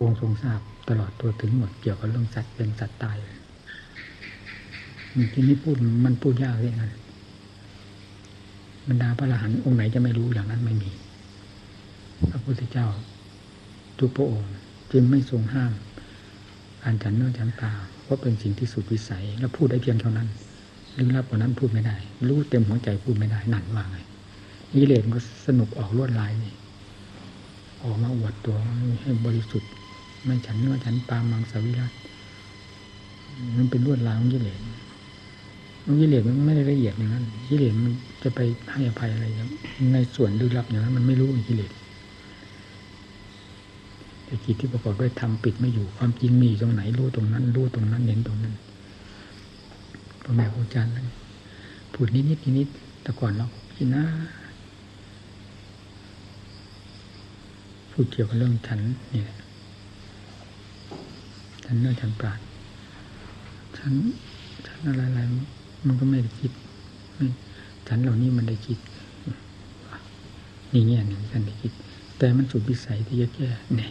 องค์ทรงทราบตลอดตัวถึงหมดเกี่ยวกับเรื่องสัตว์เป็นสัตว์ตายทีนี้พูดมันพูดยากเลยนะบรรดาพระอรหันต์องค์ไหนจะไม่รู้อย่างนั้นไม่มี พระพุทธเจ้าทุกพระองค์จึงไม่ทรงห้ามการฉันเนื้อฉันตาเพราะเป็นสิ่งที่สุดวิสัย แล้วพูดได้เพียงเท่านั้นลึกลับกว่านั้นพูดไม่ได้ รู้เต็มหัวใจพูดไม่ได้นั่นว่าไงนิเลนก็สนุกออกลวดลายนี่ออกมาอวดตัวให้บริสุทธิ์ ไม่ฉันเนื้อฉันปามังสวิรัตมันเป็นลวดลายของกิเลสมันกิเลสมันไม่ได้ละเอียดอย่างนั้นกิเลสมันจะไปให้อภัยอะไรในส่วนลึกลับอย่างนั้นมันไม่รู้กิเลสแต่จิตที่ประกอบด้วยธรรมปิดไม่อยู่ความจริงมีตรงไหนรู้ตรงนั้น รู้ตรงนั้นเห็นตรงนั้นพ่อแม่ครูอาจารย์พูดนิดนิดนิดแต่ก่อนเราคิดนะพูดเกี่ยวกับเรื่องฉันนี่แหละ ฉันเนื้อฉันปราดฉันฉันอะไรอะไรมันก็ไม่ได้คิดฉันเหล่านี้มันได้คิดนี่เงี้ยหนึ่งฉันได้คิด แต่มันสุดวิสัยที่จะแก้เนี่ย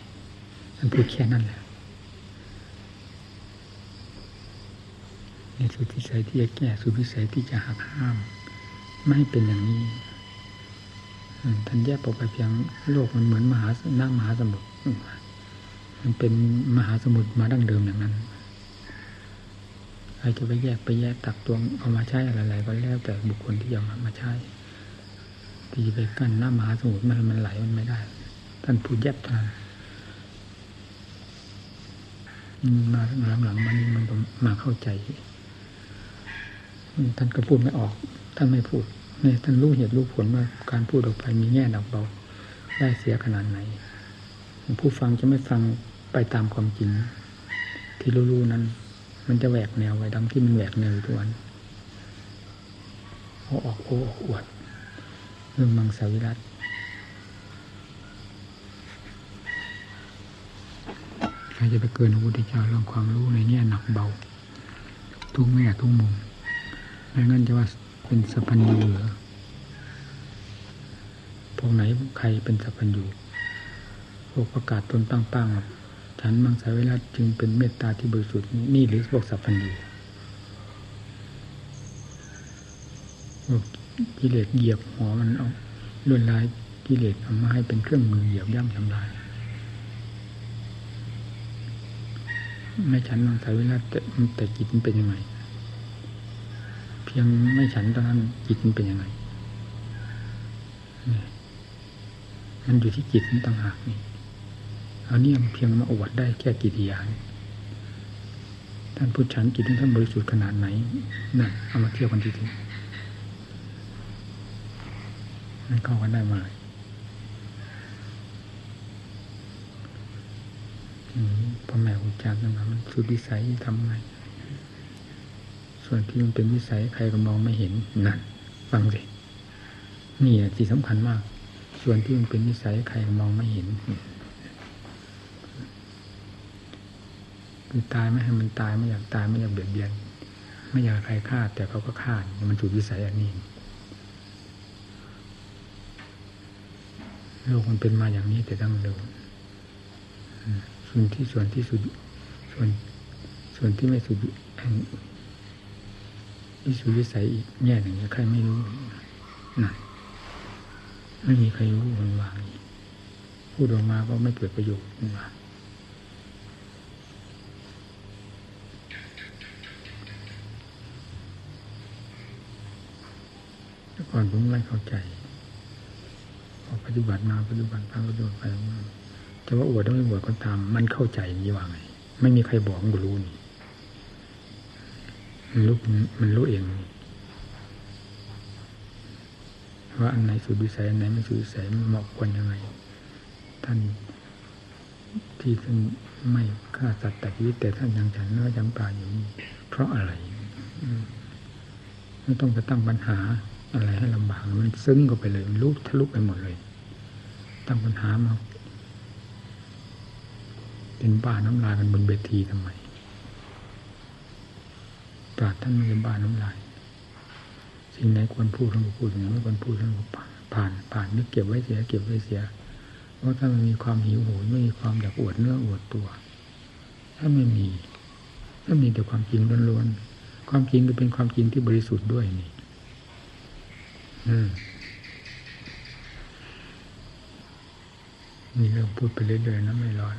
มันพูดแค่นั้นแหละในสุดวิสัยที่จะแก้สุดวิสัยที่จะหักห้าม ไม่ให้เป็นอย่างนี้ท่านแยกออกไปเพียงโลกมันเหมือนมหาน้ำมหาสมุทร มันเป็นมหาสมุทรมาดั้งเดิมอย่างนั้นใครจะไปแยกไปแยกตักตวงเอามาใช้อะไรๆก็แล้วแต่บุคคลที่จะมามาใช้ที่ไปกั้นน้ำมหาสมุทรมันมันไหลมันไม่ได้ ท่านพูดแยบท่านมาหลังๆมันมันมาเข้าใจ ท่านก็พูดไม่ออก ท่านไม่พูดเนี่ยท่านรู้เหตุรู้ผลว่าการพูดออกไปมีแง่หนักเบาได้เสียขนาดไหน ผู้ฟังจะไม่ฟัง ไปตามความจริง ที่รู้ๆนั้น มันจะแหวกแนวไว้ดังที่มันแหวกแนวทุกวันเอาออกโอ้ออกอวดเรื่องมังสวิรัตใครจะไปเกินพระพุทธเจ้าเรื่องความรู้ในแง่หนักเบา ทุกแง่ทุกมุมไม่งั้นจะว่าเป็นสัพพัญญูเหรอพวกไหนใครเป็นสัพพัญญูพวกประกาศตนตั้งๆ ฉันมังสวิรัตจึงเป็นเมตตาที่บริสุทธิ์นี่หรือพวกสัพพัญญูกิเลสเหยียบหัวมันเอาล้วนลายกิเลสเอามาให้เป็นเครื่องมือเหยียบย่ำทำลาย ไม่ฉันมังสวิรัตแต่แต่จิตมันเป็นยังไง เพียงไม่ฉันตอนนั้นจิตมันเป็นยังไงมันอยู่ที่จิตมันต่างหากนี่ อาเนี่ยเพียงมาอวดได้แค่กิริยาท่านพูดฉันจิตท่านบริสุทธิ์ขนาดไหนนั่นเอามาเทียบกันทีทีมันเข้ากันได้มาเลยพ่อแม่ครูอาจารย์นะมันสุดวิสัยทำไง ส่วนที่มันเป็นวิสัยใครก็มองไม่เห็นนั่นฟังสินี่แหละที่สำคัญมาก ส่วนที่มันเป็นวิสัยใครก็มองไม่เห็น คือตายไม่ให้มันตายไม่อยากตายไม่อยากเบียดเบียน ไม่อยากใครฆ่าแต่เขาก็ฆ่ามันจุดวิสัยอันนี้โลกมันเป็นมาอย่างนี้แต่ตั้งเดิมส่วนที่ส่วนที่สุด ส่วนส่วนที่ไม่สุดวิสุวิสัยอีกแง่หนึ่งใครไม่รู้นั่นไม่มีใครรู้มันวางพูดออกมาก็ไม่เกิดประโยชน์มันวาง ก่อนผมไม่เข้าใจพอปฏิบัติมาปฏิบัติไปปฏิบัติไปจะว่าอวดไม่อวดก็ตาม มันเข้าใจนี่ว่าไง ไม่มีใครบอกมันรู้นี่มันรู้มันรู้เองว่าอันไหนสุดวิสัยอันไหนไม่สุดวิสัยเหมาะควรยังไง ท่านที่ท่านไม่ฆ่าสัตว์แต่ชีวิตแต่ท่านยังฉันเนื้อฉันปลาอยู่ เพราะอะไร ไม่ต้องไปตั้งปัญหา อะไรให้ลำบากมันซึ้งก็ไปเลยลุกทะลุไปหมดเลยตั้งปัญหามาเป็นบ้าน้ำลายกันบนเบทีทำไมปราดท่านไม่ยบ้านน้ำลายสิ่งไหนควรพูดท่านก็พูดอย่างนี้ไม่ควรพูดท่านก็ผ่านผ่านนึกเก็บไว้เสียเก็บไว้เสียเพราะถ้ามันมีความหิวโหยไม่มีความอยากอวดเนื้ออวดตัว ถ้าไม่มีถ้ามีแต่ความจริงล้วนๆความจริงก็เป็นความจริงที่บริสุทธิ์ด้วยนี่ นี่เรื่องพูดไปเรื่อยๆนะไม่ร้อน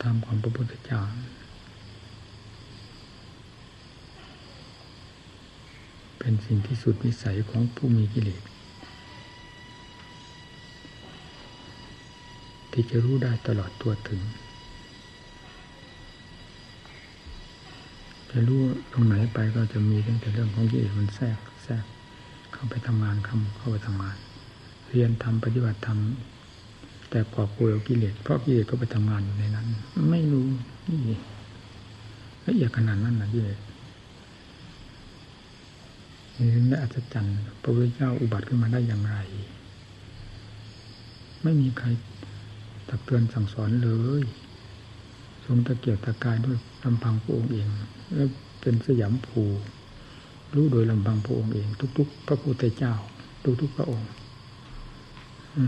ทำของพระพุทธเจ้าเป็นสิ่งที่สุดวิสัยของผู้มีกิเลสที่จะรู้ได้ตลอดตัวถึง จะรู้ตรงไหนไปก็จะมีตั้งแต่เรื่องของกิเลสมันแทรกแทรกเข้าไปทำงานคำเข้าไปทำงาน เรียนทำปฏิบัติทำแต่กอบกลัวกิเลสเพราะกิเลสก็ไปทำงานอยู่ในนั้น ไม่รู้นี่ละเอียดขนาดนั้นนะกิเลสนี่ไม่อัศจรรย์พระพุทธเจ้าอุบัติขึ้นมาได้อย่างไร ไม่มีใครตักเตือนสั่งสอนเลย ทรงตะเกียบตะกายด้วยลำพังพระองค์เองแล้วเป็นสยามภูรู้โดยลำพังพระองค์เอง ทุก ๆ พระพุทธเจ้า ทุกๆพระองค์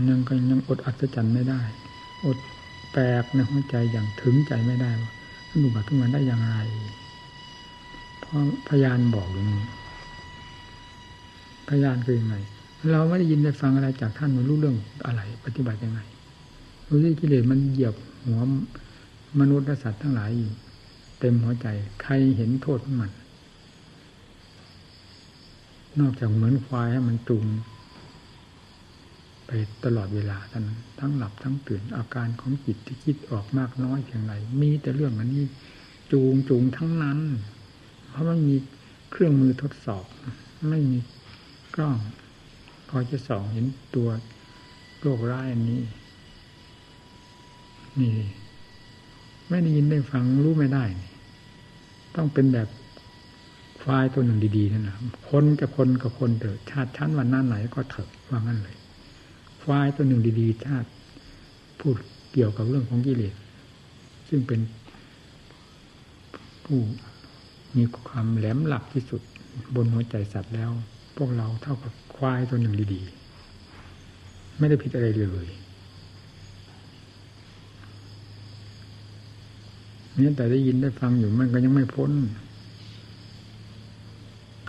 ยังก็ยังอดอัศจรรย์ไม่ได้ อดแปลกในหัวใจอย่างถึงใจไม่ได้ว่าท่านอุบัติขึ้นมาได้อย่างไรเพราะพยานบอกอย่างนี้พยานคือยังไง เราไม่ได้ยินได้ฟังอะไรจากท่านมารู้เรื่องอะไร ปฏิบัติยังไงรู้ที่กิเลสมันเหยียบหัว มนุษย์และสัตว์ทั้งหลายเต็มหัวใจ ใครเห็นโทษของมัน นอกจากเหมือนควายให้มันจูงไปตลอดเวลาทั้งทั้งหลับทั้งตื่นอาการของจิตที่คิดออกมากน้อยเพียงไรมีแต่เรื่องอันนี้จูงจูงทั้งนั้น เพราะมันมีเครื่องมือทดสอบ ไม่มีกล้องคอยจะส่องเห็นตัวโรคร้ายอันนี้ นี่ ไม่ได้ยินได้ฟังรู้ไม่ได้ ต้องเป็นแบบควายตัวหนึ่งดีๆนั่นแหละคนจะคนกับคนเถอะชาติชั้นวันหน้าไหนก็เถอะว่างั้นเลย ควายตัวหนึ่งดีๆชาติพูดเกี่ยวกับเรื่องของกิเลสซึ่งเป็นผู้มีความแหลมหลักที่สุดบนหัวใจสัตว์แล้ว พวกเราเท่ากับควายตัวหนึ่งดีๆ ไม่ได้ผิดอะไรเลย นี่แต่ได้ยินได้ฟังอยู่มันก็ยังไม่พ้น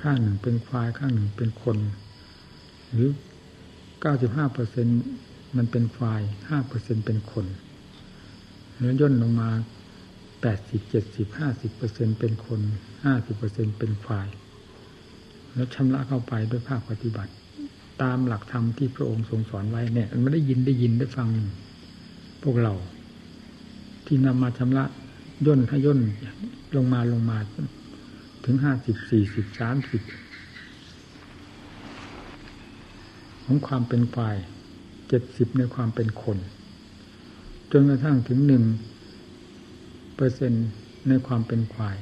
ข้างหนึ่งเป็นควายข้างหนึ่งเป็นคน หรือเก้าสิบห้าเปอร์เซ็นมันเป็นควายห้าเปอร์เซ็นเป็นคนแล้วย่นลงมาแปดสิบเจ็ดสิบห้าสิบเปอร์เซ็นเป็นคนห้าสิบเปอร์เซ็นเป็นควาย แล้วชำระเข้าไปด้วยภาคปฏิบัติ ตามหลักธรรมที่พระองค์ทรงสอนไว้เนี่ย มันไม่ได้ยินได้ยินได้ฟังพวกเรา ที่นำมาชำระ ย่นให้ย่นลงมาลงมา ถึงห้าสิบสี่สิบสามสิบของความเป็นฝ่ายเจ็ดสิบในความเป็นคน จนกระทั่งถึงหนึ่งเปอร์เซ็นในความเป็นควาย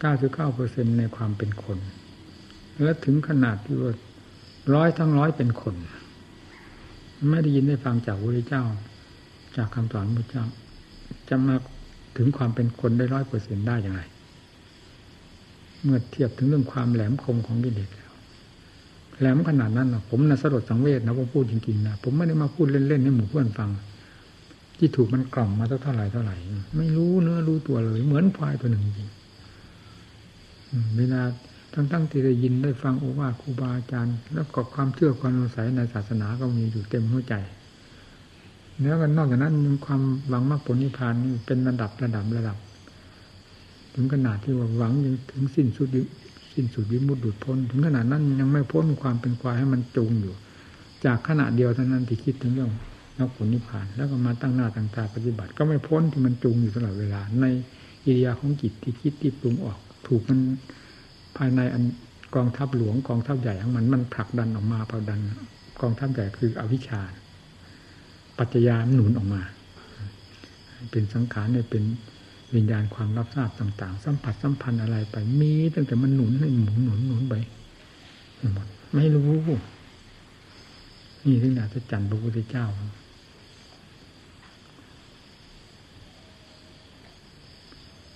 เก้าสิบเก้าเปอร์เซ็นในความเป็นคน และถึงขนาดที่ว่าร้อยทั้งร้อยเป็นคน ไม่ได้ยินได้ฟังจากพระเจ้า จากคำสอนพระเจ้าจะมา ถึงความเป็นคนได้ร้อยเปอร์เซ็นได้อย่างไร เมื่อเทียบถึงเรื่องความแหลมคมของกิเลสแล้วแหลมขนาดนั้นนะผมนะสลดสังเวชนะผมพูดจริงๆนะผมไม่ได้มาพูดเล่นๆให้หมู่เพื่อนฟัง ที่ถูกมันกล่อมมาเท่าไหร่เท่าไหร่ ไม่รู้เนื้อรู้ตัวเลย เหมือนควายตัวหนึ่งจริงเวลาทั้งๆทที่ได้ยินได้ฟังโอวาทครูบาอาจารย์ แล้วก็ความเชื่อความสงสัยในศาสนาก็มีอยู่เต็มหัวใจ เนื้อกันนอกจากนั้นความหวังมรรคผลนิพพานนี่เป็นระดับระดับระดับ ถึงขนาดที่ว่าหวังถึงสิ้นสุดสิ้นสุดวิมุตติพ้น ถึงขนาดนั้นยังไม่พ้นความเป็นควายให้มันจงอยู่ จากขณะเดียวเท่านั้นที่คิดถึงเรื่องมรรคผลนิพพาน แล้วก็มาตั้งหน้าตั้งตาปฏิบัติ ก็ไม่พ้นที่มันจูงอยู่ตลอดเวลา ในอิริยาของจิตที่คิดที่ปรุงออก ถูกมันภายในอันกองทัพหลวงกองทัพใหญ่ของมันมันผลักดันออกมาผลักดัน กองทัพใหญ่คืออวิชชา ปัจจยาหนุนออกมา เป็นสังขารเนี่ยเป็นวิญญาณความรับทราบต่าง ๆ สัมผัสสัมพันธ์อะไรไป มีตั้งแต่มันหนุนให้หมุนหนุนหนุนไปหมดไม่รู้นี่ถึงอาจะจันพระพุทธเจ้า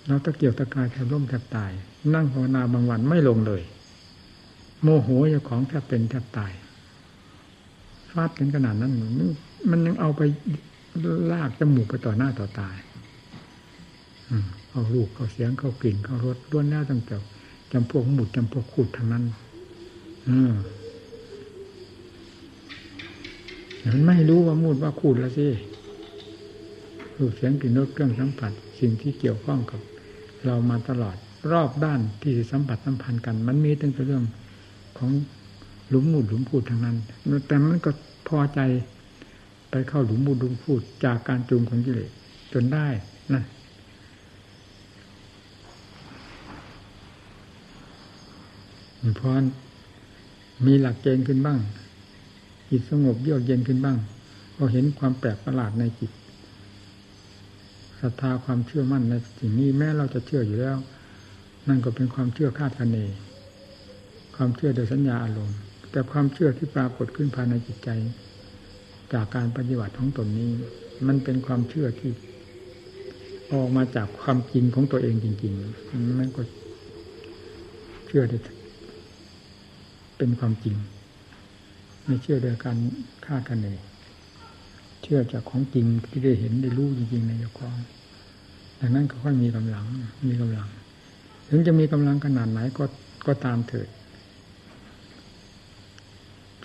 เราตะเกียวตะกายแทบร่มแทบตาย นั่งภาวนาบางวันไม่ลงเลย โมโหเจ้าของแทบเป็นแทบตาย ฟาดกันขนาดนั้นมันมันยังเอาไปลากจมูกไปต่อหน้าต่อตาเอาลูกเขาเสียงเขากลิ่นเขารสล้วนแล้วตั้งแต่จำพวกหมุดจำพวกขูดทั้งนั้นอืมมันไม่รู้ว่ามูดว่าขูดแล้วสิรูปเสียงกลิ่นรสเครื่องสัมผัส สิ่งที่เกี่ยวข้องกับ เรามาตลอดรอบด้านที่สัมผัสสัมพันธ์กัน มันมีตั้งแต่เรื่องของ หลุมมุดหลุมพูดทั้งนั้น แต่มันก็พอใจไปเข้าหลุมมุดหลุมพูดจากการจูงของกิเลสจนได้นะพอมีหลักเกณฑ์ขึ้นบ้าง จิตสงบเยือกเย็นขึ้นบ้างก็เห็นความแปลกประหลาดในจิตศรัทธาความเชื่อมั่นในสิ่งนี้แม้เราจะเชื่ออยู่แล้ว นั่นก็เป็นความเชื่อคาดคะเน ความเชื่อโดยสัญญาอารมณ์ แต่ความเชื่อที่ปรากฏขึ้นภายในจิตใจ จากการปฏิบัติของตนนี้ มันเป็นความเชื่อที่ ออกมาจากความจริงของตัวเองจริงๆมันก็เชื่อได้เป็นความจริง ไม่เชื่อโดยการคาดคะเนเชื่อจากของจริงที่ได้เห็นได้รู้จริงๆในเจ้าของดังนั้นก็ค่อยมีกำลัง มีกำลัง ถึงจะมีกำลังขนาดไหนก็ก็ตามเถิด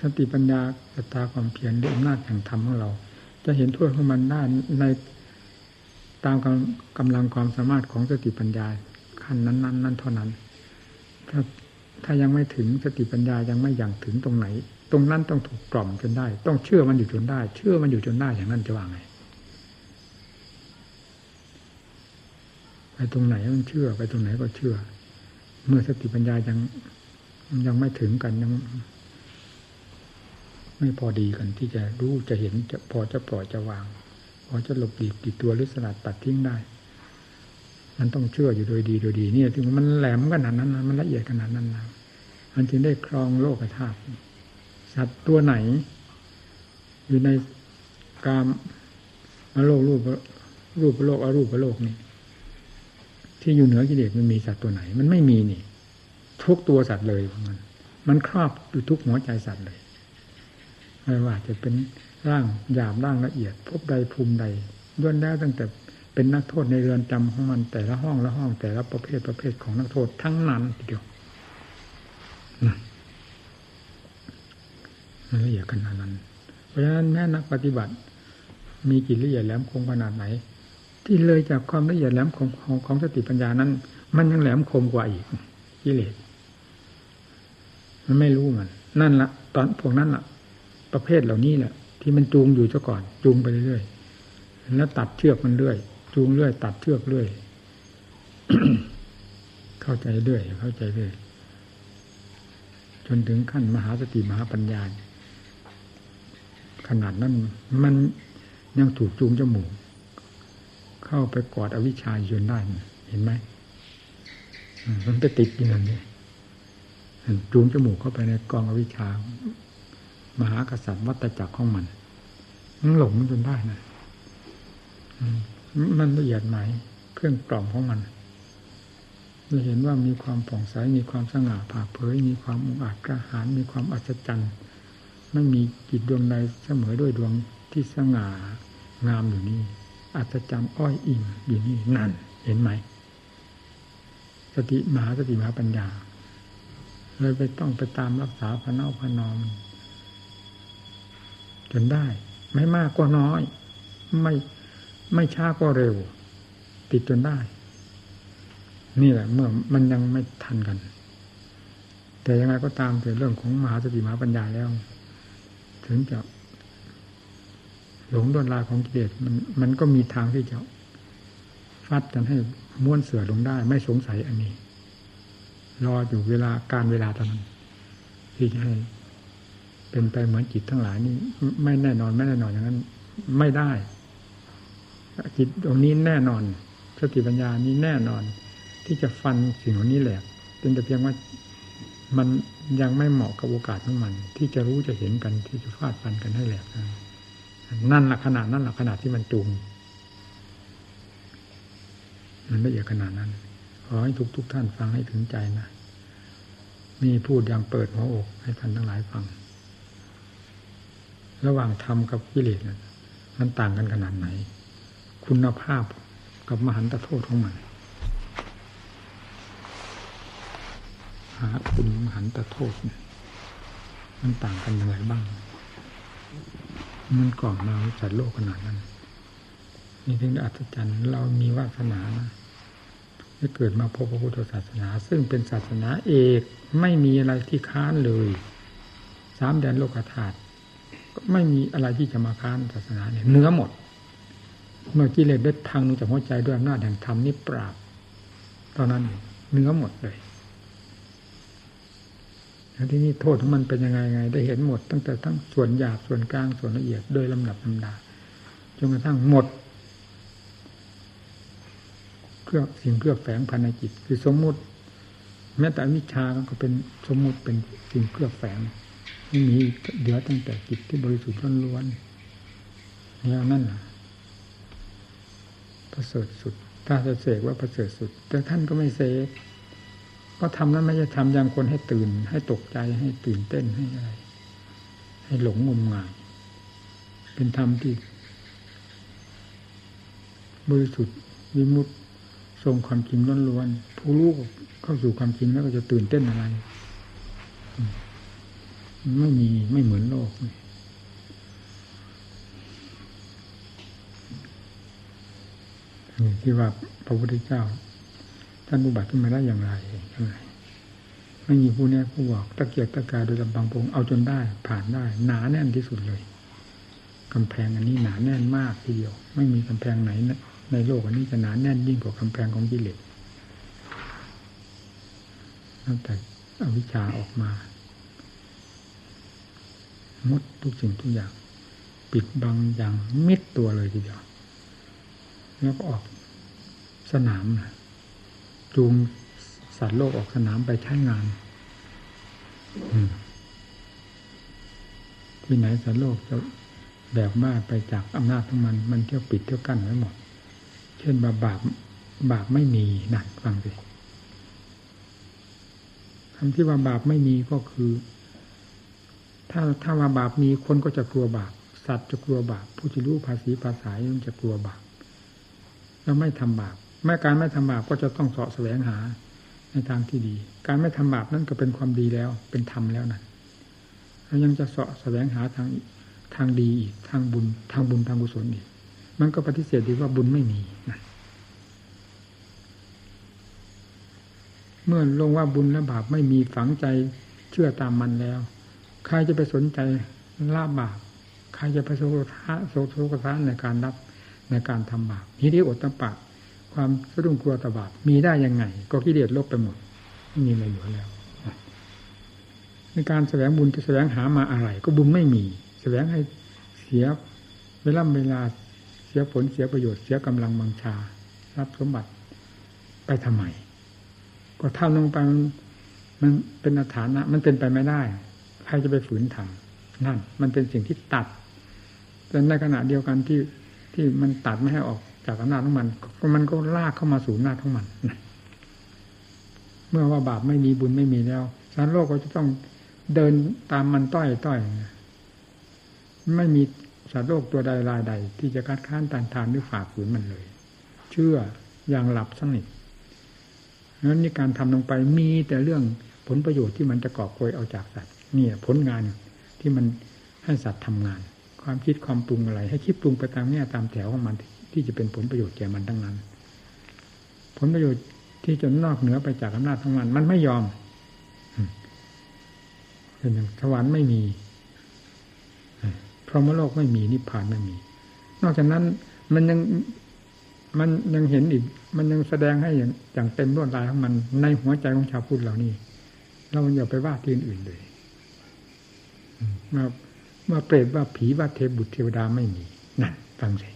สติปัญญาสตาความเพียรด้วยอำนาจแห่งธรรมของเรา จะเห็นทั่วของมันได้ในตามกำลังความสามารถของสติปัญญาขั้นนั้นนั้นนั้นเท่านั้น ถ้าถ้ายังไม่ถึงสติปัญญายังไม่อย่างถึงตรงไหน ตรงนั้นต้องถูกกล่อมจนได้ ต้องเชื่อมันอยู่จนได้ เชื่อมันอยู่จนได้อย่างนั้นจะว่าไงไปตรงไหนมันเชื่อ ไปตรงไหนก็เชื่อ เมื่อสติปัญญายังยังไม่ถึงกันยัง ไม่พอดีกันที่จะรู้จะเห็นจะพอจะปล่อยจะวาง พอจะหลบหลีกติดตัวหรือสลัดตัดทิ้งได้ มันต้องเชื่ออยู่โดยดีโดยดีเนี่ยถึงมันแหลมขนาดนั้นมันละเอียดขนาดนั้นนะมันจึงได้ครองโลกธาตุสัตว์ตัวไหน อยู่ในกามอโลกรูปรูปโลกอรูปโลกนี่ที่อยู่เหนือกิเลสมันมีสัตว์ตัวไหน มันไม่มีนี่ ทุกตัวสัตว์เลยมันมันครอบอยู่ทุกหัวใจสัตว์เลย ไม่ว่าจะเป็นร่างหยาบร่างละเอียด พบใดภูมิใดย่นแล้วตั้งแต่เป็นนักโทษในเรือนจำของมันแต่ละห้องละห้องแต่ละประเภทประเภทของนักโทษทั้งนั้นทีเดียวมันละเอียดขนาดนั้น เพราะฉะนั้นแม่นักปฏิบัติ มีจิตละเอียดแหลมคมขนาดไหน ที่เลยจากความละเอียดแหลมคมของของสติปัญญานั้น มันยังแหลมคมกว่าอีกกิเลสมันไม่รู้มัน นั่นละตอนพวกนั้นละ ประเภทเหล่านี้แหละที่มันจูงอยู่ซะก่อน จูงไปเรื่อยๆแล้วตัดเชือกมันเรื่อย จูงเรื่อย ตัดเชือกเรื่อย เข้าใจเรื่อย เข้าใจเรื่อย จนถึงขั้นมหาสติมหาปัญญาขนาดนั้นมันยังถูกจูงจมูก เข้าไปกอดอวิชชาจนได้เห็นไหมมันไปติดอยู่นั่นนี่จูงจมูกเข้าไปในกองอวิชชา มหากษัตริย์วัตจักรของมันมันหลงจนได้นะมันละเอียดไหมเครื่องกล่อมของมันเราเห็นว่ามีความผ่องใสมีความสง่าผ่าเผย มีความอุอาจกระหารมีความอัศจรรย์ไม่มีจิตดวงใดเสมอด้วยดวงที่สง่างามอยู่นี่อัศจรรย์อ้อยอิ่มอยู่นี่นั่น เห็นไหมสติมหาสติมหาปัญญาเลยไปต้องไปตามรักษาพระเน่าพระนอม จนได้ ไม่มากก็น้อย ไม่ไม่ช้าก็เร็ว ติดจนได้ นี่แหละ เมื่อมันยังไม่ทันกัน แต่ยังไงก็ตามแต่เรื่องของมหาสติมหาปัญญาแล้ว ถึงจะหลงดวนลาของกิเลสมันมันก็มีทางที่จะฟัดกันให้ม้วนเสือลงได้ ไม่สงสัยอันนี้ รออยู่เวลาการเวลาเท่านั้นที่จะให้ เป็นไปเหมือนจิตทั้งหลายนี่ไม่แน่นอนไม่แน่นอนอย่างนั้น ไม่ได้จิตตรงนี้แน่นอนสติปัญญานี้แน่นอน ที่จะฟันสิ่งเหล่านี้แหลกเป็นแต่เพียงว่ามันยังไม่เหมาะกับโอกาสของมัน ที่จะรู้จะเห็นกันที่จะฟาดฟันกันให้แหลกนั่นแหละขนาดนั่นแหละขนาดที่มันจูงมันละเอียดขนาดนั้นขอให้ทุกทุกท่านฟังให้ถึงใจนะมีพูดอย่างเปิดหัวอกให้ท่านทั้งหลายฟัง ระหว่างธรรมกับกิเลสมันต่างกันขนาดไหน คุณภาพกับมหันตโทษของมันหาคุณมหันตโทษมันต่างกันยังไงบ้าง มันก่อนมาจัดโลกขนาดนั้นนี่ถึงอัศจรรย์เรามีวาสนานะได้เกิดมาพบพระพุทธศาสนา ซึ่งเป็นศาสนาเอกไม่มีอะไรที่ค้านเลย สามแดนโลกธาตุ ไม่มีอะไรที่จะมาค้านศาสนาเนี่ยเนื้อหมด เมื่อกิเลสได้ทางนูจากหัวใจด้วยอำนาจแห่งธรรมนี่ปราบตอนนั้นเนื้อหมดเลยแล้วที่นี่โทษของมันเป็นยังไงไง ได้เห็นหมดตั้งแต่ทั้งส่วนหยาบส่วนกลางส่วนละเอียดโดยลำดับลำดาจนกระทั่งหมดเครื่องสิ่งเครื่องแฝงภายในจิต คือสมมุติ แม้แต่วิชาก็เป็นสมมุติเป็นสิ่งเครื่องแฝง ม่มีเดือตั้งแต่จิตที่บริสุทธิ์ล้วนๆเนี่ยนั่นแหละประเสริฐสุด ถ้าจะเสกว่าประเสริฐสุด แต่ท่านก็ไม่เสกก็ทำนั้นไม่ใช่ทำอย่างคนให้ตื่น ให้ตกใจให้ตื่นเต้นให้อะไร ให้หลงงมงาย เป็นธรรมที่บริสุทธิ์วิมุตติทรงความจริงล้วนๆผู้รู้เข้าสู่ความจริงแล้วก็จะตื่นเต้นอะไร ไม่มีไม่เหมือนโลกที่ว่าพระพุทธเจ้า ท่านอุบัติขึ้นมาได้อย่างไรใช่าไหมไม่มีผู้นี้ผู้บอกตะเกียกตะกายโดยลำบังพงเอาจนได้ ผ่านได้ หนาแน่นที่สุดเลยกำแพงอันนี้หนาแน่นมากทีเดียว ไม่มีกำแพงไหนในโลกอันนี้จะหนาแน่นยิ่งกว่ากำแพงของกิเลสตั้งแต่อวิชชาออกมา มดทุกสิ่งทุกอย่าง ปิดบังอย่างมิดตัวเลยทีเดียว แล้วก็ออกสนามจูงสัตว์โลกออกสนามไปใช้งานที่ไหนสัตว์โลกจะแบบบ้าไปจากอำนาจของมัน มันเที่ยวปิดเที่ยวกั้นไว้หมด เช่นบาบาปบาปไม่มีนักฟังสิคำที่ว่าบาปไม่มีก็คือ ถ้าถ้าว่าบาปมีคนก็จะกลัวบาป สัตว์จะกลัวบาป ผู้ที่รู้ภาษีภาษามันจะกลัวบาปแล้วไม่ทำบาปแม้การไม่ทำบาปก็จะต้องเสาะแสวงหาในทางที่ดี การไม่ทำบาปนั่นก็เป็นความดีแล้ว เป็นธรรมแล้วนั่นแล้วยังจะเสาะแสวงหาทางทางดีอีกทางบุญ ทางบุญทางกุศลอีก มันก็ปฏิเสธดีว่าบุญไม่มีนะเมื่อลงว่าบุญและบาปไม่มีฝังใจเชื่อตามมันแล้ว ใครจะไปสนใจละบบาปใครจะไปโศกทะโศกโศกทาในการรับในการทำบาปนีที่อดตะปะความสะดุ้งกลัวตบาปมีได้ยังไง ก็กิเลสลบไปหมดไม่มีอะไรเหลือแล้วในการแสวงบุญจะแสวงหามาอะไร ก็บุญไม่มี แสวงให้เสียเวลาเวลาเสียผลเสียประโยชน์เสียกำลังบังชา รับสมบัติไปทำไมก็ทำลงไปมันเป็นอาถานะ มันเป็นไปไม่ได้ ใครจะไปฝืนทำนั่น มันเป็นสิ่งที่ตัดแต่ในขณะเดียวกันที่ที่มันตัดไม่ให้ออกจากอำนาจของมัน มันก็ลากเข้ามาสู่หน้าของมันเมื่อว่าบาปไม่มีบุญไม่มีแล้วสารโลกก็จะต้องเดินตามมันต้อยต้อยไม่มีสัตว์โลกตัวใดรายใด ที่จะคัดค้านตานทานหรือฝ่าฝืนมันเลย เชื่ออย่างหลับสนิทนั้นนี่การทำลงไปมีแต่เรื่องผลประโยชน์ที่มันจะกอบโกยเอาจากสัตว์ นี่ยผลงานที่มันให้สัตว์ทำงาน ความคิดความปรุงอะไร ให้คิดปรุงไปตามแง่ตามแถวของมันที่จะเป็นผลประโยชน์แก่มันทั้งนั้น ผลประโยชน์ที่จะนอกเหนือไปจากอำนาจของมัน มันไม่ยอมเป็นอย่างสวรรค์ไม่มีพรหมโลกไม่มีนิพพานไม่มี นอกจากนั้นมันยังมันยังเห็นอีก มันยังแสดงให้อย่างอย่างเต็มรวดลายของมันในหัวใจของชาวพุทธเหล่านี้เราอย่าไปว่าที่อื่นเลย มาว่าเปรตว่าผีว่าเทพบุตรเทวดาไม่มีนั่นฟังสิ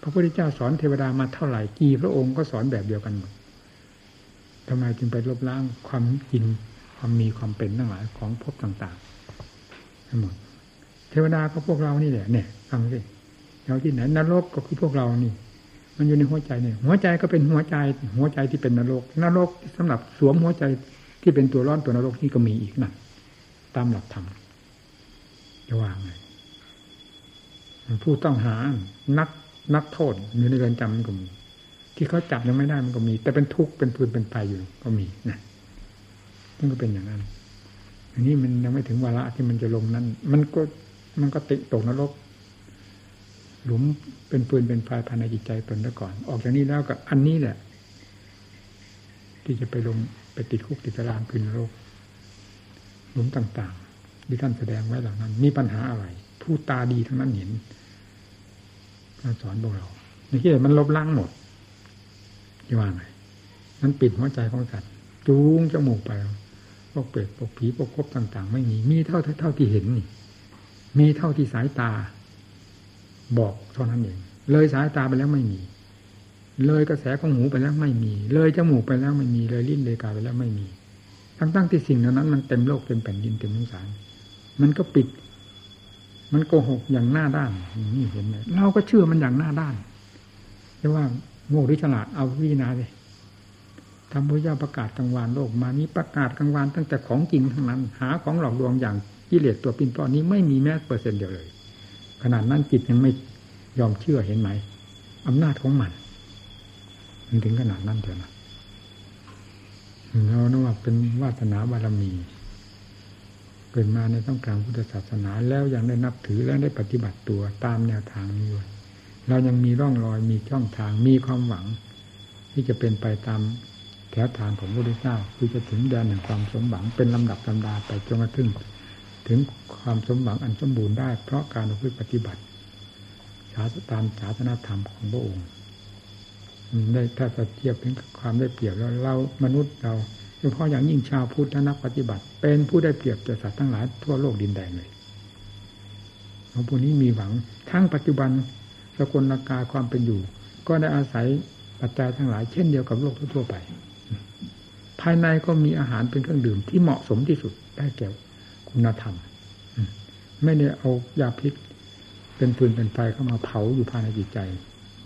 พระพุทธเจ้าสอนเทวดามาเท่าไหร่กี่พระองค์ก็สอนแบบเดียวกันหมดทำไมจึงไปลบล้างความจริงความมีความเป็นทั้งหลายของภพต่างๆทั้งหมดเทวดาก็พวกเรานี่แหละเนี่ยฟังสิเราที่ไหนนรกก็คือพวกเรานี่ มันอยู่ในหัวใจเนี่ย หัวใจก็เป็นหัวใจ หัวใจที่เป็นนรก นรกสำหรับสวมหัวใจที่เป็นตัวร้อนตัวนรกนี่ก็มีอีกนะตามหลักธรรม จะวางไงผู้ต้องหานักนักโทษอยู่ในเรือนจำมันก็มี ที่เขาจับยังไม่ได้มันก็มี แต่เป็นทุกข์เป็นปืนเป็นไฟอยู่ก็มีนะมันก็เป็นอย่างนั้น อันนี้มันยังไม่ถึงวาระที่มันจะลงนั้น มันก็มันก็ติตกนรก หลุมเป็นปืนเป็นไฟภายในจิตใจตนแล้วก่อน ออกจากนี้แล้วก็อันนี้แหละ ที่จะไปลงไปติดคุกติดตารางคืนนรกหลุมต่าง ๆ ที่ท่านแสดงไว้เหล่านั้น มีปัญหาอะไร ผู้ตาดีทั้งนั้นเห็นการสอนพวกเราในที่มันลบล้างหมดจะว่าไงมันปิดหัวใจของสัตว์จูงจมูกไปพวกเปรตพวกผีพวกกบต่าง ๆ ไม่มีมีเท่าเท่าที่เห็นนี่ มีเท่าที่สายตา บอกเท่านั้นเองเลยสายตาไปแล้วไม่มี เลยกระแสของหูไปแล้วไม่มี เลยจมูกไปแล้วไม่มีเลยลิ้นเลยกายไปแล้วไม่มี ทั้งๆที่สิ่งเหล่านั้นมันเต็มโลกเต็มแผ่นดินเต็มสงสาร มันก็ปิด มันโกหกอย่างหน้าด้านนี่เห็นไหมเราก็เชื่อมันอย่างหน้าด้านจะว่าโง่หรือฉลาดเอาวินาเลยทำพระเจ้าประกาศกลางวานโลกมานี้ประกาศกลางวานตั้งแต่ของจริงทั้งนั้น หาของหลอกลวงอย่างกิเลสตัวปินปอนนี้ไม่มีแม้เปอร์เซ็นต์เดียวเลย ขนาดนั้นจิตยังไม่ยอมเชื่อเห็นไหมอำนาจของมันมันถึงขนาดนั้นเถอะนะเรานึกว่าเป็นวาสนาบารมี เกิดมาในต้องการพุทธศาสนาแล้วยังได้นับถือและได้ปฏิบัติตัวตามแนวทางนี้ด้วยเรายังมีร่องรอยมีช่องทางมีความหวัง ที่จะเป็นไปตามแถวทางของพระพุทธเจ้าคือจะถึงแดนแห่งความสมหวังเป็นลำดับลำดาไปจนกระทั่งถึงความสมหวังอันสมบูรณ์ได้ เพราะการปฏิบัติศาตามศาสนาธรรมของพระองค์ได้ถ้าจะเทียบถึงความได้เปรียบแล้วเรามนุษย์เรา เฉพาะอย่างยิ่งชาวพุทธนักปฏิบัติ เป็นผู้ได้เปรียบจากสัตว์ทั้งหลายทั่วโลกดินแดนเลยเพราะพวกนี้มีหวัง ทั้งปัจจุบันสกลกาความเป็นอยู่ ก็ได้อาศัยปัจจัยทั้งหลายเช่นเดียวกับโลกทั่วไป ภายในก็มีอาหารเป็นเครื่องดื่มที่เหมาะสมที่สุดได้แก่คุณธรรม ไม่ได้เอายาพิษเป็นปืนเป็นไฟเข้ามาเผาอยู่ภายในจิตใจ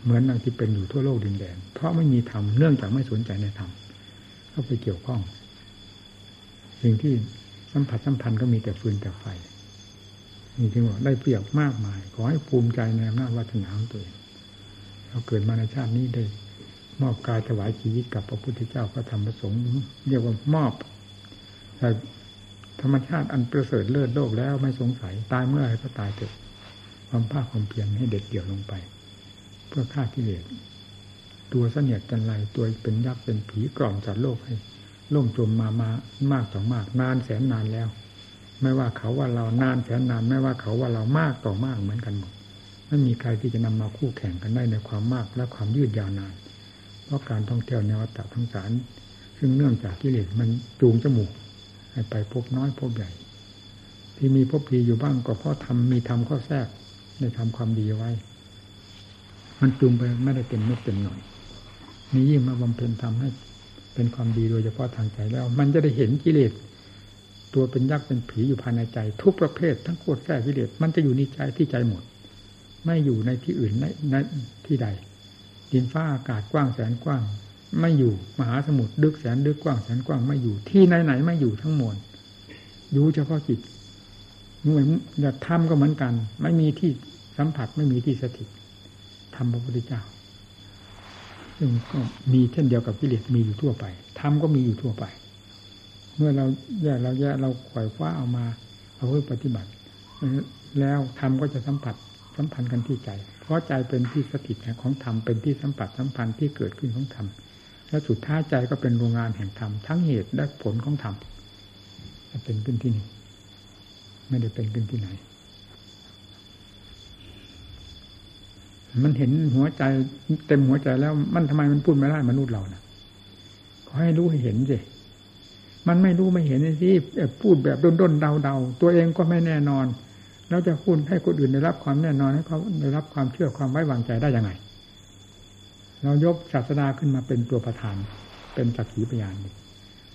เหมือนดังที่เป็นอยู่ทั่วโลกดินแดน เพราะไม่มีธรรมเนื่องจากไม่สนใจในธรรม เข้าไปเกี่ยวข้อง สิ่งที่สัมผัสสัมพันธ์ก็มีแต่ฟืนแต่ไฟนี่จึงบอกได้เปรียบมากมาย ขอให้ภูมิใจในอำนาจวัฒนาของตัวเองเราเกิดมาในชาตินี้ได้มอบกายถวายชีวิตกับพระพุทธเจ้าพระธรรมพระสงฆ์เรียกว่ามอบแต่ธรรมชาติอันประเสริฐเลิศโลกแล้วไม่สงสัยตายเมื่อไรก็ตายเถอะความภาคความเพียรให้เด็ดเดี่ยวลงไป เพื่อฆ่ากิเลส ตัวเสนียดจันไรตัวเป็นยักษ์เป็นผีกล่อมจัดโลกให้ล่มจมมามามากต่อมากนานแสนนานแล้ว ไม่ว่าเขาว่าเรานานแสนนาน ไม่ว่าเขาว่าเรามากต่อมากเหมือนกันหมดไม่มีใครที่จะนำมาคู่แข่งกันได้ในความมากและความยืดยาวนาน เพราะการท่องเที่ยวในวัฏทั้งสารซึ่งเนื่องจากกิเลสมันจูงจมูกให้ไปพบน้อยพบใหญ่ ที่มีพบดีอยู่บ้างก็เพราะทำมีทำข้อแทรกในทำความดีไว้ มันจูงไปไม่ได้เต็มเม็ดเต็มหน่อย นี่ยิ่งมาบำเพ็ญทำให้ เป็นความดีโดยเฉพาะทางใจแล้ว มันจะได้เห็นกิเลสตัวเป็นยักษ์เป็นผีอยู่ภายในใจ ทุกประเภท ทั้งโคตรแท้กิเลสมันจะอยู่ในใจที่ใจหมด ไม่อยู่ในที่อื่นในในที่ใด ดินฟ้าอากาศกว้างแสนกว้าง ไม่อยู่มหาสมุทรดึกแสนดึกกว้างแสนกว้างไม่อยู่ที่ไหนไหนไม่อยู่ทั้งมวลอยู่เฉพาะจิตหน่อย่าทำก็เหมือนกัน ไม่มีที่สัมผัสไม่มีที่สถิตทำพระพุทธเจ้า ก็มีเช่นเดียวกับกิเลสมีอยู่ทั่วไปธรรมก็มีอยู่ทั่วไป เมื่อเราแยกเราแยกเราขวายคว้าเอามาเอาไว้ปฏิบัติ แล้วธรรมก็จะสัมผัสสัมพันธ์กันที่ใจ เพราะใจเป็นที่สถิตของธรรมเป็นที่สัมผัสสัมพันธ์ที่เกิดขึ้นของธรรมแล้วสุดท้ายใจก็เป็นโรงงานแห่งธรรมทั้งเหตุและผลของธรรมจะเป็นขึ้นที่นี่ไม่ได้เป็นขึ้นที่ไหน มันเห็นหัวใจ เต็มหัวใจแล้วมันทำไมมันพูดไม่ได้มนุษย์เรานะขอให้รู้ให้เห็นสิมันไม่รู้ไม่เห็นสิพูดแบบด้นๆเดาๆตัวเองก็ไม่แน่นอน แล้วจะพูดให้คนอื่นได้รับความแน่นอนให้เขาได้รับความเชื่อความไว้วางใจได้ยังไง เรายกศาสดาขึ้นมาเป็นตัวประธาน เป็นสักขีพยาน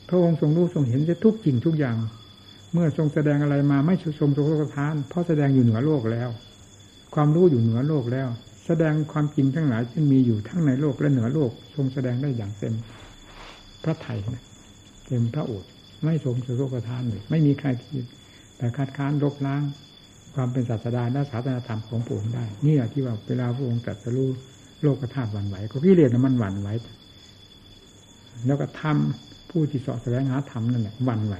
พระองค์ทรงรู้ทรงเห็นจะทุกสิ่งทุกอย่าง เมื่อทรงแสดงอะไรมาไม่ทรงทรงประทาน เพราะแสดงอยู่เหนือโลกแล้ว ความรู้อยู่เหนือโลกแล้ว แสดงความจริงทั้งหลายที่มีอยู่ทั้งในโลกและเหนือโลก ทรงแสดงได้อย่างเต็มพระไถ่เต็มพระโอษฐ์ไม่สมสุโลกทานเลยไม่มีใครที่แต่คัดค้านลบล้าง ความเป็นศาสดาและศาสนาธรรมของพระองค์ได้ นี่แหละที่ว่าเวลาพระองค์ตรัสรู้โลกธาตุหวั่นไหวก็กิเลสมันหวั่นไหวแล้วก็ทำผู้ที่สอบแสวงหาธรรมนั่นแหละหวั่นไหว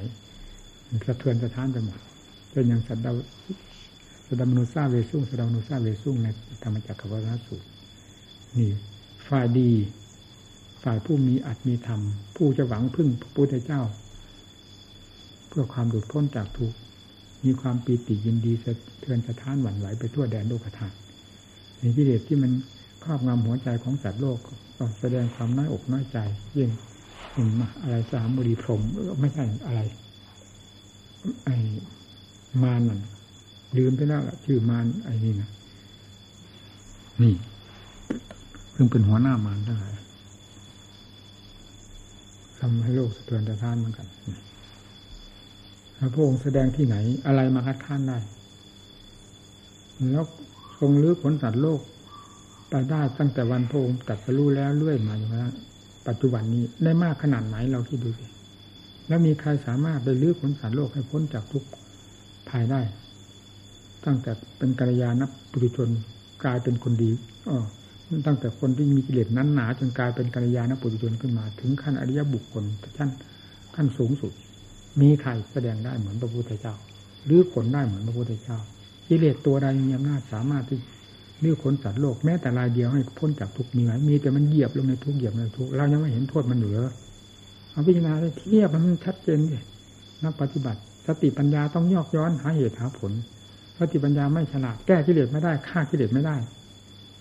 สะเทือนสะท้านไปหมดเป็นอย่างสัตว์ดาว สดามนุษาเวสุงสดามนุษาเวสุงในธรรมจักรวาสูตรนี่ฝ่ายดี ฝ่ายผู้มีอัตมีธรรม ผู้จะหวังพึ่งพระพุทธเจ้า เพื่อความหลุดพ้นจากทุกข์มีความปีติยินดีสะเทือนสะท้านหวั่นไหวไปทั่วแดนโลกธาตุในกิเลสที่มันครอบงำหัวใจของสัตว์โลกก็แสดงความน้อยอกน้อยใจยิ่งยิ่งมาอะไรสามบดีพรมไม่ใช่อะไร ไอ้มารนั่น ลืมไปแล้วล่ะชื่อมารไอ้นี่นะนี่เพิ่งเป็นหัวหน้ามารได้ทำให้โลกสะเทือนสะท้านเหมือนกันพระองค์แสดงที่ไหน อะไรมาคัดค้านได้ แล้วทรงลื้อผลสัตว์โลกไปได้ตั้งแต่วันพระองค์ตัดสรู้แล้วเรื่อยมาอย่างนั้นปัจจุบันนี้ได้มากขนาดไหนเราคิดดูสิแล้วมีใครสามารถไปลื้อผลสัตว์โลกให้พ้นจากทุกภายได้ ตั้งแต่เป็นกัลยาณปุถุชนกลายเป็นคนดีอ๋อตั้งแต่คนที่มีกิเลสนั้นหนาจนกลายเป็นกัลยาณปุถุชนขึ้นมา ถึงขั้นอริยบุคคลขั้นขั้นสูงสุด มีใครแสดงได้เหมือนพระพุทธเจ้า หรือผลได้เหมือนพระพุทธเจ้ากิเลสตัวใดมีอำนาจสามารถที่เลือกขนสัตว์โลกแม้แต่รายเดียวให้พ้นจากทุกมีไหมมีแต่มันเหยียบลงในทุกเหยียบในทุกเรายังไม่เห็นโทษมันอยู่เลยเอาพิจารณาเทียบมันชัดเจนเลยนักปฏิบัติ สติปัญญาต้องยอกย้อนหาเหตุหาผล สติปัญญาไม่ฉลาดแก้กิเลสไม่ได้ฆ่ากิเลสไม่ได้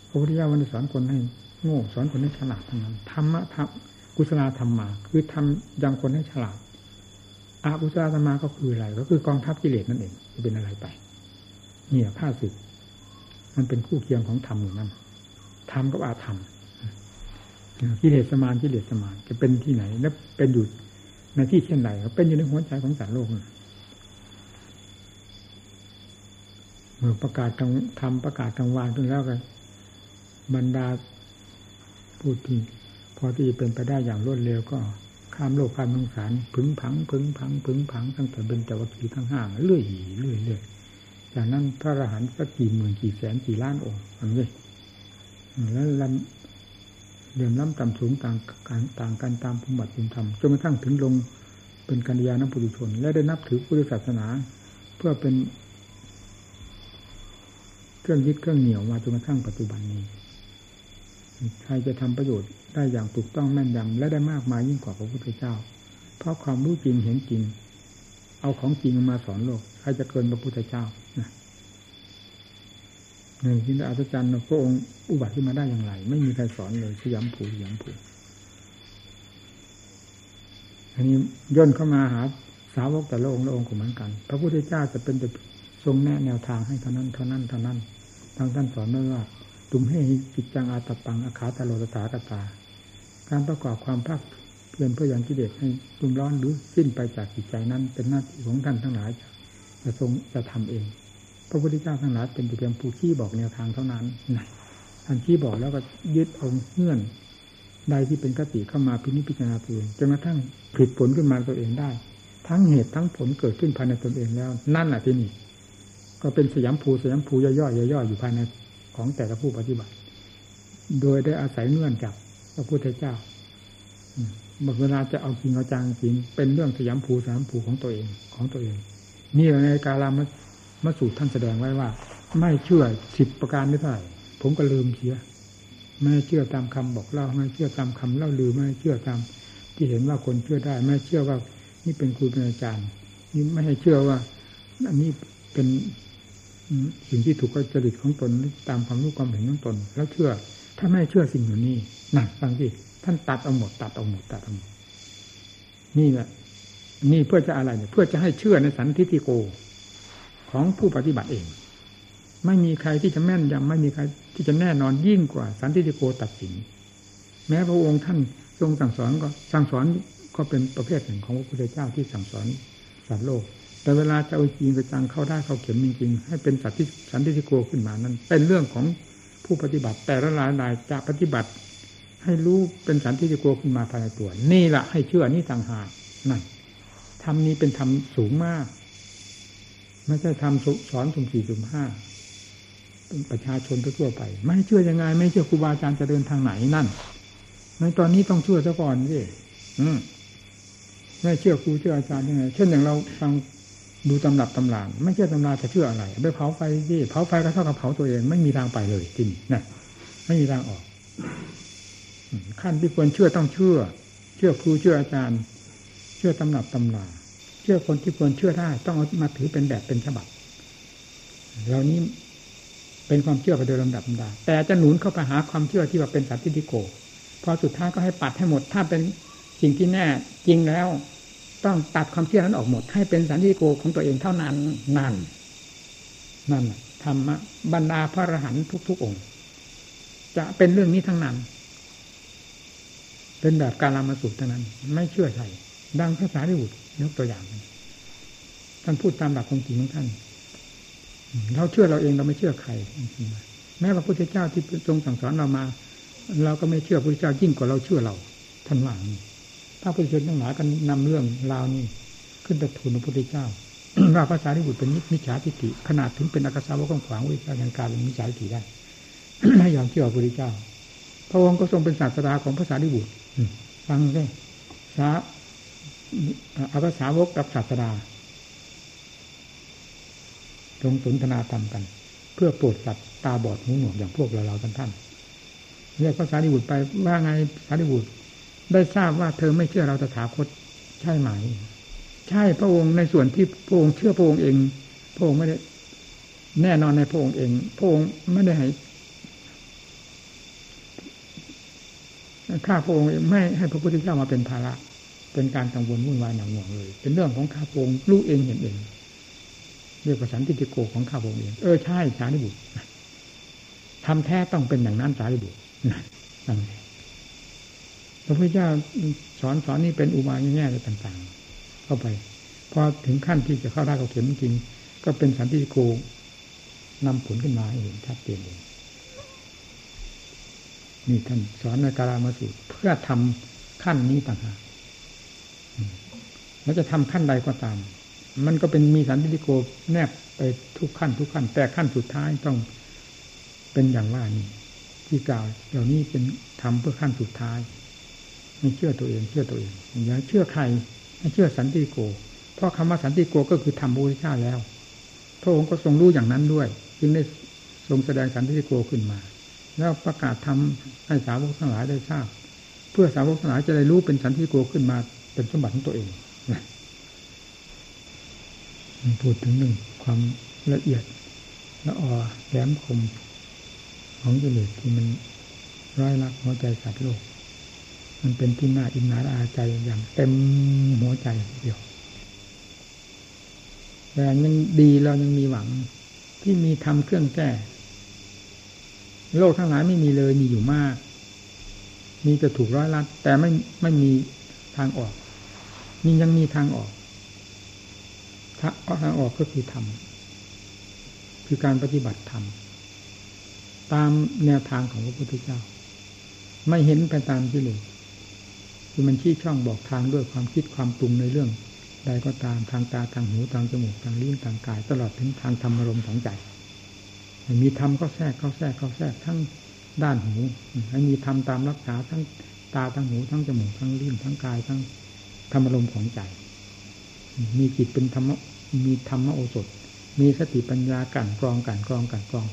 พระพุทธเจ้าวันนี้สอนคนให้โง่สอนคนให้ฉลาดทั้งนั้นธรรมะธรรมกุศลธรรมมาคือทำยังคนให้ฉลาดอาอุจาธรรมาก็คืออะไร ก็คือกองทัพกิเลสนั่นเองจะเป็นอะไรไปเนี่ยผ้าสึกมันเป็นคู่เคียงของธรรมอยู่นั่นธรรมกับอาธรรมกิเลสสมานกิเลสสมานจะเป็นที่ไหน และเป็นอยู่ในที่เช่นไรก็เป็นอยู่ในหัวใจของสารโลกเมื่ ประกาศทำประกาศกลางวานขึ้นแล้วกันบรรดาผู้ที่พอที่เป็นไปได้อย่างรวดเร็วก็ข้ามโลกข้ามสงสารพึงผังพึงผังพึงผังตั้งแต่เป็นจวัคีทั้งห้าเรื่อยเรื่อยเรื่อยจากนั้นพระอรหันต์สักกี่หมื่นกี่แสนกี่ล้านองค์อันนี้แล้วลำเดือมล้ำต่ำสูงต่างกันต่างกันตามภูมิบัติภูมิธรรมจนกระทั่งถึงลงเป็นกัญญาณปุถุชน และได้นับถือพุทธศาสนา เพื่อเป็น เครื่องยึดเครื่องเหนี่ยวมาจนกระทั่งปัจจุบันนี้ ใครจะทำประโยชน์ได้อย่างถูกต้องแม่นยำและได้มากมายยิ่งกว่าพระพุทธเจ้า เพราะความรู้จริงเห็นจริง เอาของจริงมาสอนโลก ใครจะเกินพระพุทธเจ้านะหนึ่งที่อัศจรรย์พระองค์อุบัติขึ้นมาได้อย่างไร ไม่มีใครสอนเลยสยามผูสยามผูอันนี้ย่นเข้ามาหาสาวกแต่ละองค์ละองค์ก็เหมือนกัน พระพุทธเจ้าจะเป็นแต่ทรงแนะแนวทางให้เท่านั้นเท่านั้นเท่านั้น ทางท่านสอนว่าตุมให้จิตจังอาตปังอาขาตโลตถาตตา การประกอบความภาคเพียรเพื่อยังกิเลสให้ตุมร้อนหรือสิ้นไปจากจิตใจนั้น เป็นหน้าที่ของท่านทั้งหลายจะทรงจะทำเอง พระพุทธเจ้าทั้งหลายเป็นเพียงผู้ชี้บอกแนวทางเท่านั้นนะท่านชี้บอกแล้วก็ยึดเอาเงื่อนใดที่เป็นกติเข้ามาพินิจพิจารณาตัวเองจนกระทั่งผลิตผลขึ้นมาตัวเองได้ ทั้งเหตุทั้งผลเกิดขึ้นภายในตนเองแล้ว นั่นแหละที่นี่ ก็เป็นสยามภูสยามภูย่อยๆย่อยๆอยู่ภายในของแต่ละผู้ปฏิบัติ โดยได้อาศัยเงื่อนจากพระพุทธเจ้าบางเวลาจะเอาจริงเอาจังจริงเป็นเรื่องสยามภูสยามภูของตัวเองของตัวเอง นี่ในการามามสูตรท่านแสดงไว้ว่า ไม่เชื่อสิบประการไม่เท่าไหร่ผมก็ลืมเสียไม่เชื่อตามคำบอกเล่าไม่เชื่อตามคำเล่าลือไม่เชื่อตามที่เห็นว่าคนเชื่อได้ ไม่เชื่อว่านี่เป็นครูเป็นอาจารย์นี่ไม่ให้เชื่อว่า อันนี้เป็น สิ่งที่ถูกจริตของตนตามความรู้ความเห็นของตน แล้วเชื่อ ถ้าไม่เชื่อสิ่งเหล่านี้นั่นฟังที่ท่านตัดเอาหมดตัดเอาหมดตัดเอาหมดนี่แหละนี่เพื่อจะอะไรเนี่ย เพื่อจะให้เชื่อในสันทิฏฐิโกของผู้ปฏิบัติเอง ไม่มีใครที่จะแม่นยำไม่มีใครที่จะแน่นอนยิ่งกว่า สันทิฏฐิโกตัดสิน แม้พระองค์ท่านทรงสั่งสอนก็สั่งสอนก็เป็นประเภทหนึ่งของพระพุทธเจ้าที่สั่งสอนสัตว์โลก แต่เวลาจะเอาจริงกระจังเข้าได้เข้าเข็มจริงๆให้เป็นสัตว์ที่สันติโกขึ้นมานั้น เป็นเรื่องของผู้ปฏิบัติ แต่ละรายรายจะปฏิบัติ ให้รู้เป็นสันติโกขึ้นมาภายในตัว นี่แหละให้เชื่อนี่ต่างหากนั่นธรรมนี้เป็นธรรมสูงมาก ไม่ใช่ทำสอนสุ่มสี่สุ่มห้าประชาชนทั่วไป ไม่เชื่อยังไง ไม่เชื่อครูบาอาจารย์จะเดินทางไหนนั่นในตอนนี้ต้องเชื่อซะก่อนสิไม่เชื่อครูเชื่ออาจารย์ยังไง เช่นอย่างเราฟัง ดูตำรับตำรานไม่เชื่อตำราจะเชื่ออะไรไปเผาไฟที่เผาไฟก็เท่ากับเผาตัวเอง ไม่มีทางไปเลยจริงนะไม่มีทางออกขั้นที่ควรเชื่อต้องเชื่อ เชื่อครูเชื่ออาจารย์ เชื่อตำรับตำราเชื่อคนที่ควรเชื่อได้ต้องเอามาถือเป็นแบบเป็นฉบับเหล่านี้เป็นความเชื่อไปโดยลำดับลำดาแต่จะหนุนเข้าไปหาความเชื่อที่ว่าเป็นสัตติโกพอสุดท้ายก็ให้ปัดให้หมด ถ้าเป็นสิ่งที่แน่จริงแล้ว ต้องตัดความเชื่อนั้นออกหมด ให้เป็นสันติโกของตัวเองเท่านั้นนั่นนั่นธรรมะบรรดาพระอรหันต์ทุก ๆ องค์ จะเป็นเรื่องนี้ทั้งนั้น เป็นแบบการลามาสุดเท่านั้น ไม่เชื่อใครดังภาษาที่บุตรยกตัวอย่างท่านพูดตามหลักของจริงของท่านเราเชื่อเราเองเราไม่เชื่อใครแม้พระพุทธเจ้าที่ทรงสั่งสอนเรามา เราก็ไม่เชื่อพระพุทธเจ้ายิ่งกว่าเราเชื่อเราท่านว่า พระพุทธเจ้าทั้งหลายกันนำเรื่องราวนี้ ขึ้นไปทูลพระพุทธเจ้าว่าภาษาที่บุตรเป็นมิจฉาทิฏฐิขนาดถึงเป็นอากาศาวกขวางวิชาการการเป็นมิจฉาทิฏฐิได้ไม่ยอมเชื่อพระพุทธเจ้า พระองค์ก็ทรงเป็นศาสดาของภาษาที่บุตรฟังได้สาอาภาษาวกกับศาสดาตรงสนทนาธรรมกัน เพื่อโปรดสัตว์ตาบอดหูหนวกอย่างพวกเราเราท่านท่านเรียกภาษาดิบุตรไปว่าไงสาดิบุตร ได้ทราบว่าเธอไม่เชื่อเราตถาคตใช่ไหม ใช่พระองค์ในส่วนที่พระองค์เชื่อพระองค์เอง พระองค์ไม่ได้ แน่นอนในพระองค์เอง พระองค์ไม่ได้ให้ข้าพระองค์ไม่ให้พระพุทธเจ้ามาเป็นภาระ เป็นการกังวลวุ่นวายหนักหน่วงเลย เป็นเรื่องของข้าพระองค์รู้เองเห็นเองเรียกว่าสันติโกของข้าพระองค์เองเออใช่สารีบุตรทำแท้ต้องเป็นอย่างนั้นสารีบุตรนั่น พระพุทธเจ้าสอนสอนนี่เป็นอุบายแง่ๆต่างๆ เข้าไปพอถึงขั้นที่จะเข้าได้กับเข็มจริง ก็เป็นสันติโกนำผลขึ้นมาให้เห็นชัดเจนเลยนี่ท่านสอนในการามาสูตรเพื่อทำขั้นนี้ต่างหากแล้วจะทำขั้นใดก็ตาม มันก็เป็นมีสันติโกแนบไปทุกขั้นทุกขั้น แต่ขั้นสุดท้ายต้องเป็นอย่างว่านี่ที่กล่าวเหล่านี้เป็นทำเพื่อขั้นสุดท้าย ไม่เชื่อตัวเองเชื่อตัวเองอย่าเชื่อใครให้เชื่อสันติโก เพราะคำว่าสันติโกก็คือทำบูชาแล้ว พระองค์ก็ทรงรู้อย่างนั้นด้วย จึงได้ทรงแสดงสันติโกขึ้นมา แล้วประกาศทำให้สาวกทั้งหลายได้ทราบ เพื่อสาวกทั้งหลายจะได้รู้เป็นสันติโกขึ้นมา เป็นสมบัติของตัวเองพูดถึงหนึ่งความละเอียดละออแหลมคมของกิเลสที่มันร้อยลักหัวใจสัตว์โลก มันเป็นที่น่าอินนาอาใจอย่างเต็มหัวใจเดียวแต่ยังดีเรายังมีหวัง ที่มีทำเครื่องแก้ โลกทั้งหลายไม่มีเลยมีอยู่มาก มีจะถูกร้อยลัด แต่ไม่ไม่มีทางออก มียังมีทางออกทางออกก็คือธรรมคือการปฏิบัติธรรมตามแนวทางของพระพุทธเจ้า ไม่เห็นไปตามที่เลย คือมันชี้ช่องบอกทางด้วยความคิดความปรุงในเรื่อง ใดก็ตามทางตาทางหูทางจมูกทางลิ้นทางกาย ตลอดถึงทางธรรมอารมณ์ของใจมีธรรมก็แทรกเข้าแทรกเข้าแทรกทั้งด้านหูให้มีธรรมตามรักษาทั้งตาทั้งหูทั้งจมูกทั้งลิ้นทั้งกายทั้งธรรมอารมณ์ของใจ มีจิตเป็นธรรมมีธรรมโอสถ มีสติปัญญากันกรองกันกรองกันกรอง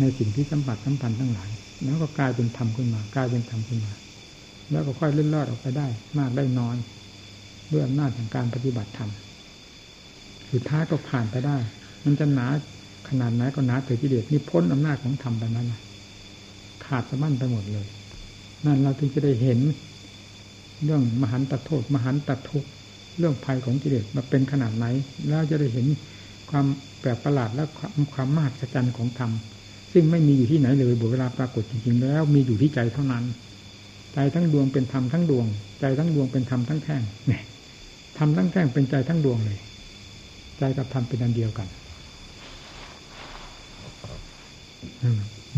ในสิ่งที่สัมผัสสัมพันธ์ทั้งหลาย แล้วก็กลายเป็นธรรมขึ้นมากลายเป็นธรรมขึ้นมา แล้วก็ค่อยเลื่อนลอดออกไปได้ มากได้น้อยด้วยอำนาจของการปฏิบัติธรรมสุดท้ายก็ผ่านไปได้ มันจะหนาขนาดไหนก็หนาเถิดกิเลสนี่พ้นอำนาจของธรรมไปนั้นขาดสะบั้นไปหมดเลย นั่นเราถึงจะได้เห็น เรื่องมหันตโทษ มหันตทุกข์เรื่องภัยของกิเลสมาเป็นขนาดไหน แล้วจะได้เห็นความแปลกประหลาดและความความมหัศจรรย์ของธรรมซึ่งไม่มีอยู่ที่ไหนเลยบุเวลาปรากฏจริงๆแล้ว มีอยู่ที่ใจเท่านั้น ใจทั้งดวงเป็นธรรมทั้งดวง ใจทั้งดวงเป็นธรรมทั้งแท่งเนี่ยธรรมทั้งแท่งเป็นใจทั้งดวงเลย ใจกับธรรมเป็นอันเดียวกัน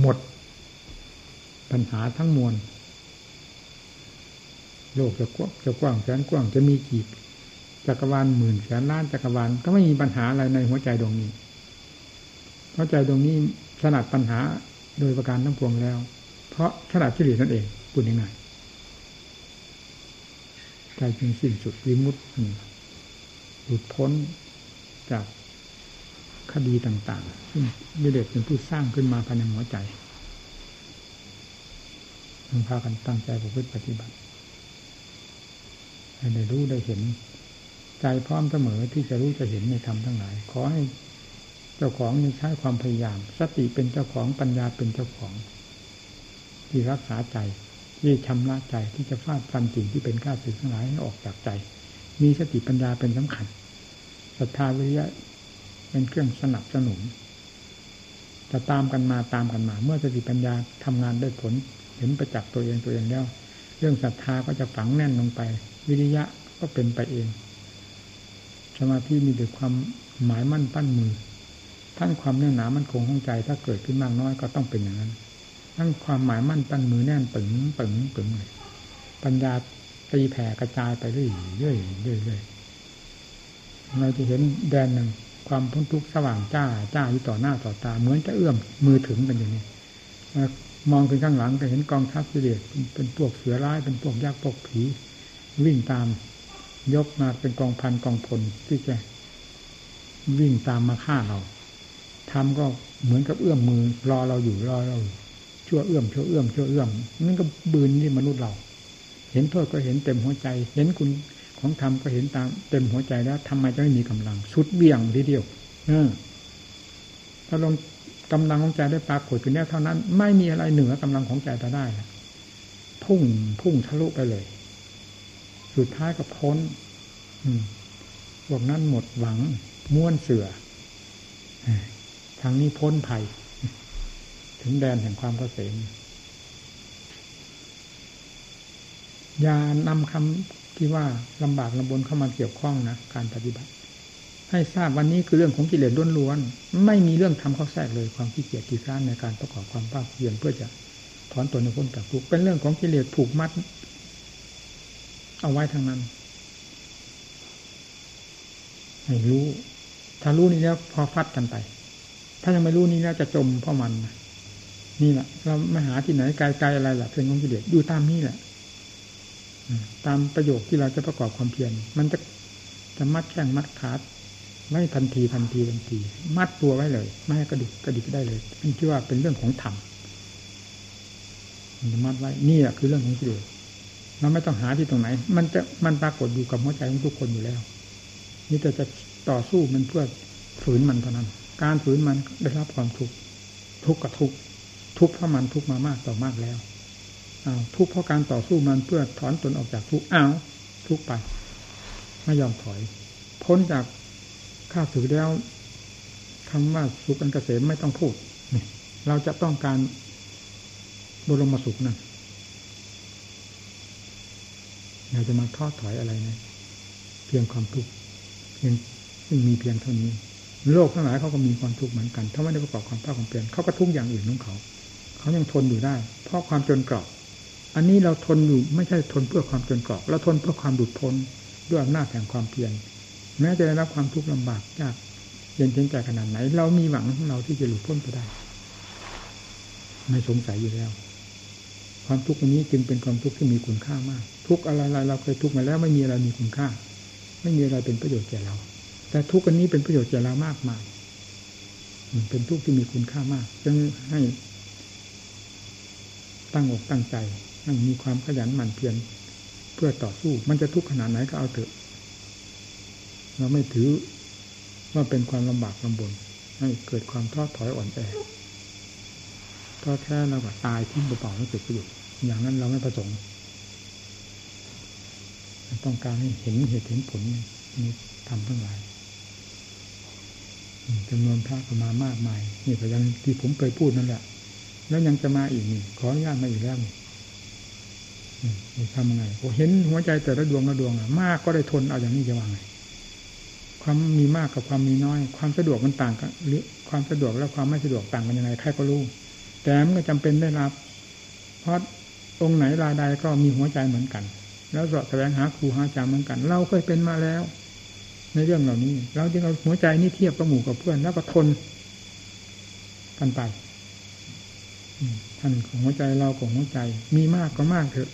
หมด ปัญหาทั้งมวลโลกจะกว้างจะกว้างแสนกว้างจะมีกี่จักรวาลหมื่นแสนล้านจักรวาลก็ไม่มีปัญหาอะไรในหัวใจดวงนี้หัวใจดวงนี้ถนัดปัญหาโดยประการทั้งปวงแล้ว เพราะถนัดที่เหลือนั่นเองพูดง่ายๆ ใจจึงสิ้นสุดวิมุตติหลุดพ้นจากคดีต่าง ๆ ซึ่งวิเดชเป็นผู้สร้างขึ้นมาภายในหัวใจมึงพากันตั้งใจประพฤติปฏิบัติให้ได้รู้ได้เห็น ใจพร้อมเสมอที่จะรู้จะเห็นในธรรมทั้งหลาย ขอให้เจ้าของใช้ความพยายาม สติเป็นเจ้าของปัญญาเป็นเจ้าของ ที่รักษาใจ ที่ชำระใจที่จะฟาดฟันสิ่งที่เป็นข้าศึกทั้งหลายให้ออกจากใจ มีสติปัญญาเป็นสำคัญศรัทธาวิริยะเป็นเครื่องสนับสนุนจะตามกันมาตามกันมา เมื่อสติปัญญาทำงานได้ผลเห็นประจักษ์ตัวเองตัวเองแล้ว เรื่องศรัทธาก็จะฝังแน่นลงไป วิริยะก็เป็นไปเองสมาธิมีแต่ความหมายมั่นปั้นมือท่านความแน่นหนามันคงห้องใจถ้าเกิดขึ้นมากน้อยก็ต้องเป็นอย่างนั้น ทั้งความหมายมั่นปั้นมือแน่นปึงปึงปึงเลยปัญญาตีแผ่กระจายไปเรื่อยเรื่อยเรื่อยเรื่อยเราจะเห็นแดนหนึ่งความพ้นทุกข์สว่างจ้าจ้าอยู่ต่อหน้าต่อตา เหมือนจะเอื้อมมือถึงเป็นอย่างนี้มองไปข้างหลังก็เห็นกองทัพกิเลสเป็นพวกเสือร้ายเป็นพวกยักษ์พวกผี วิ่งตามยกมาเป็นกองพันกองพลที่จะวิ่งตามมาฆ่าเราทำก็เหมือนกับเอื้อมมือรอเราอยู่รอเรา ชั่วเอื้อมชั่วเอื้อมชั่วเอื้อมนั่นก็บืนที่มนุษย์เรา เห็นโทษก็เห็นเต็มหัวใจ เห็นคุณของธรรมก็เห็นตามเต็มหัวใจแล้วทำไมจะไม่มีกำลังสุดเบี่ยงทีเดียวเออถ้าลงกำลังของใจได้ปรากฏขึ้นแล้วเท่านั้น ไม่มีอะไรเหนือกำลังของใจจะได้พุ่งพุ่งทะลุไปเลย สุดท้ายก็พ้น อืมพวกนั้นหมดหวังม้วนเสือทางนี้พ้นภัย ถึงแดนแห่งความเกษมอย่านำคำที่ว่าลำบากลำบนเข้ามาเกี่ยวข้องนะการปฏิบัติ ให้ทราบวันนี้คือเรื่องของกิเลสล้วนๆไม่มีเรื่องทำเข้าแทรกเลยความขี้เกียจที่ร้านในการประกอบความภาคเพียรเพื่อจะถอนตัวในพ้นจากทุกข์เป็นเรื่องของกิเลสผูกมัด เอาไว้ทางนั้นให้รู้ ถ้ารู้นี่แล้วพอฟัดกันไป ถ้ายังไม่รู้นี่แล้วจะจมเพราะมันนี่ นี่แหละเราไม่หาที่ไหนไกลๆอะไรล่ะเพียงของกิเลสอยู่ตามนี่แหละตามประโยคที่เราจะประกอบความเพียรมันจะจะมัดแข้งมัดขาไม่ทันทีทันทีทันที มัดตัวไว้เลย ไม่ให้กระดิกกระดิกได้เลยนี่ชื่ว่าเป็นเรื่องของธรรมมันจะมัดไว้นี่แหละคือเรื่องของกิเลสเราไม่ต้องหาที่ตรงไหน มันจะมันปรากฏอยู่กับหัวใจของทุกคนอยู่แล้วนี่แต่จะต่อสู้มันเพื่อฝืนมันเท่านั้น การฝืนมันได้รับความทุกข์ทุกข์กับทุกข์ ทุกข์เพราะมันทุกข์มามากต่อมากแล้วอาทุกข์เพราะการต่อสู้มันเพื่อถอนตนออกจากทุกข์อ้าวทุกข์ไป ไม่ยอมถอย พ้นจากข้าศึกแล้วคำว่าสุขอันเกษมไม่ต้องพูดนี่เราจะต้องการบรมสุขนั่นเราจะมาทอดถอยอะไรนะเพียงความทุกข์เพียงซึ่งมีเพียงเท่านี้ โลกทั้งหลายเขาก็มีความทุกข์เหมือนกัน ถ้าไม่ได้ประกอบความภาคความเปลี่ยนเขาก็ทุกข์อย่างอื่นของเขา เขายังทนอยู่ได้ เพราะความจนกรอบ อันนี้เราทนอยู่ไม่ใช่ทนเพื่อความจนกรอบเราทนเพื่อความดุดพ้นด้วยอำนาจแห่งความเพียรแม้จะได้รับความทุกข์ลำบากยากเย็นเพียใจขนาดไหน เรามีหวังของเราที่จะหลุดพ้นไปได้ ไม่สงสัยอยู่แล้ว ความทุกข์นี้จึงเป็นความทุกข์ที่มีคุณค่ามาก ทุกอะไรเราเคยทุกข์มาแล้วไม่มีอะไรมีคุณค่า ไม่มีอะไรเป็นประโยชน์แก่เรา แต่ทุกอันนี้เป็นประโยชน์แก่เรามากมายเป็นทุกข์ที่มีคุณค่ามากจึงให้ ตั้งอกตั้งใจตั้งมีความขยันหมั่นเพียรเพื่อต่อสู้ มันจะทุกข์ขนาดไหนก็เอาเถอะ เราไม่ถือว่าเป็นความลำบากลำบนให้เกิดความท้อถอยอ่อนแอท้อแท้เราก็ตายทิ้งเปล่าๆไม่เกิดประโยชน์อย่างนั้นเราไม่ประสงค์ต้องการให้เห็นเหตุเห็นผลนี้ทำทั้งหลายจำนวนพระก็มามากมายนี่ก็ยังที่ผมเคยพูดนั่นแหละ แล้วยังจะมาอีกนี่ขออนุญาตมาอีกแล้วนี่ทำยังไงผมเห็นหัวใจแต่ละดวงละดวงอะมากก็ได้ทนเอาอย่างนี้จะว่าไงความมีมากกับความมีน้อย ความสะดวกมันต่างกันหรือความสะดวกและความไม่สะดวกต่างกันยังไงใครก็รู้ แต่มันก็จำเป็นได้รับ เพราะองค์ไหนรายใดก็มีหัวใจเหมือนกัน แล้วสะแสวงหาครูหาอาจารย์เหมือนกัน เราเคยเป็นมาแล้ว ในเรื่องเหล่านี้เราจึงเอาหัวใจนี่เทียบกับหมู่กับเพื่อนแล้วก็ทนกันไป ท่านของหัวใจเราของหัวใจ มีมากก็มากเถอะ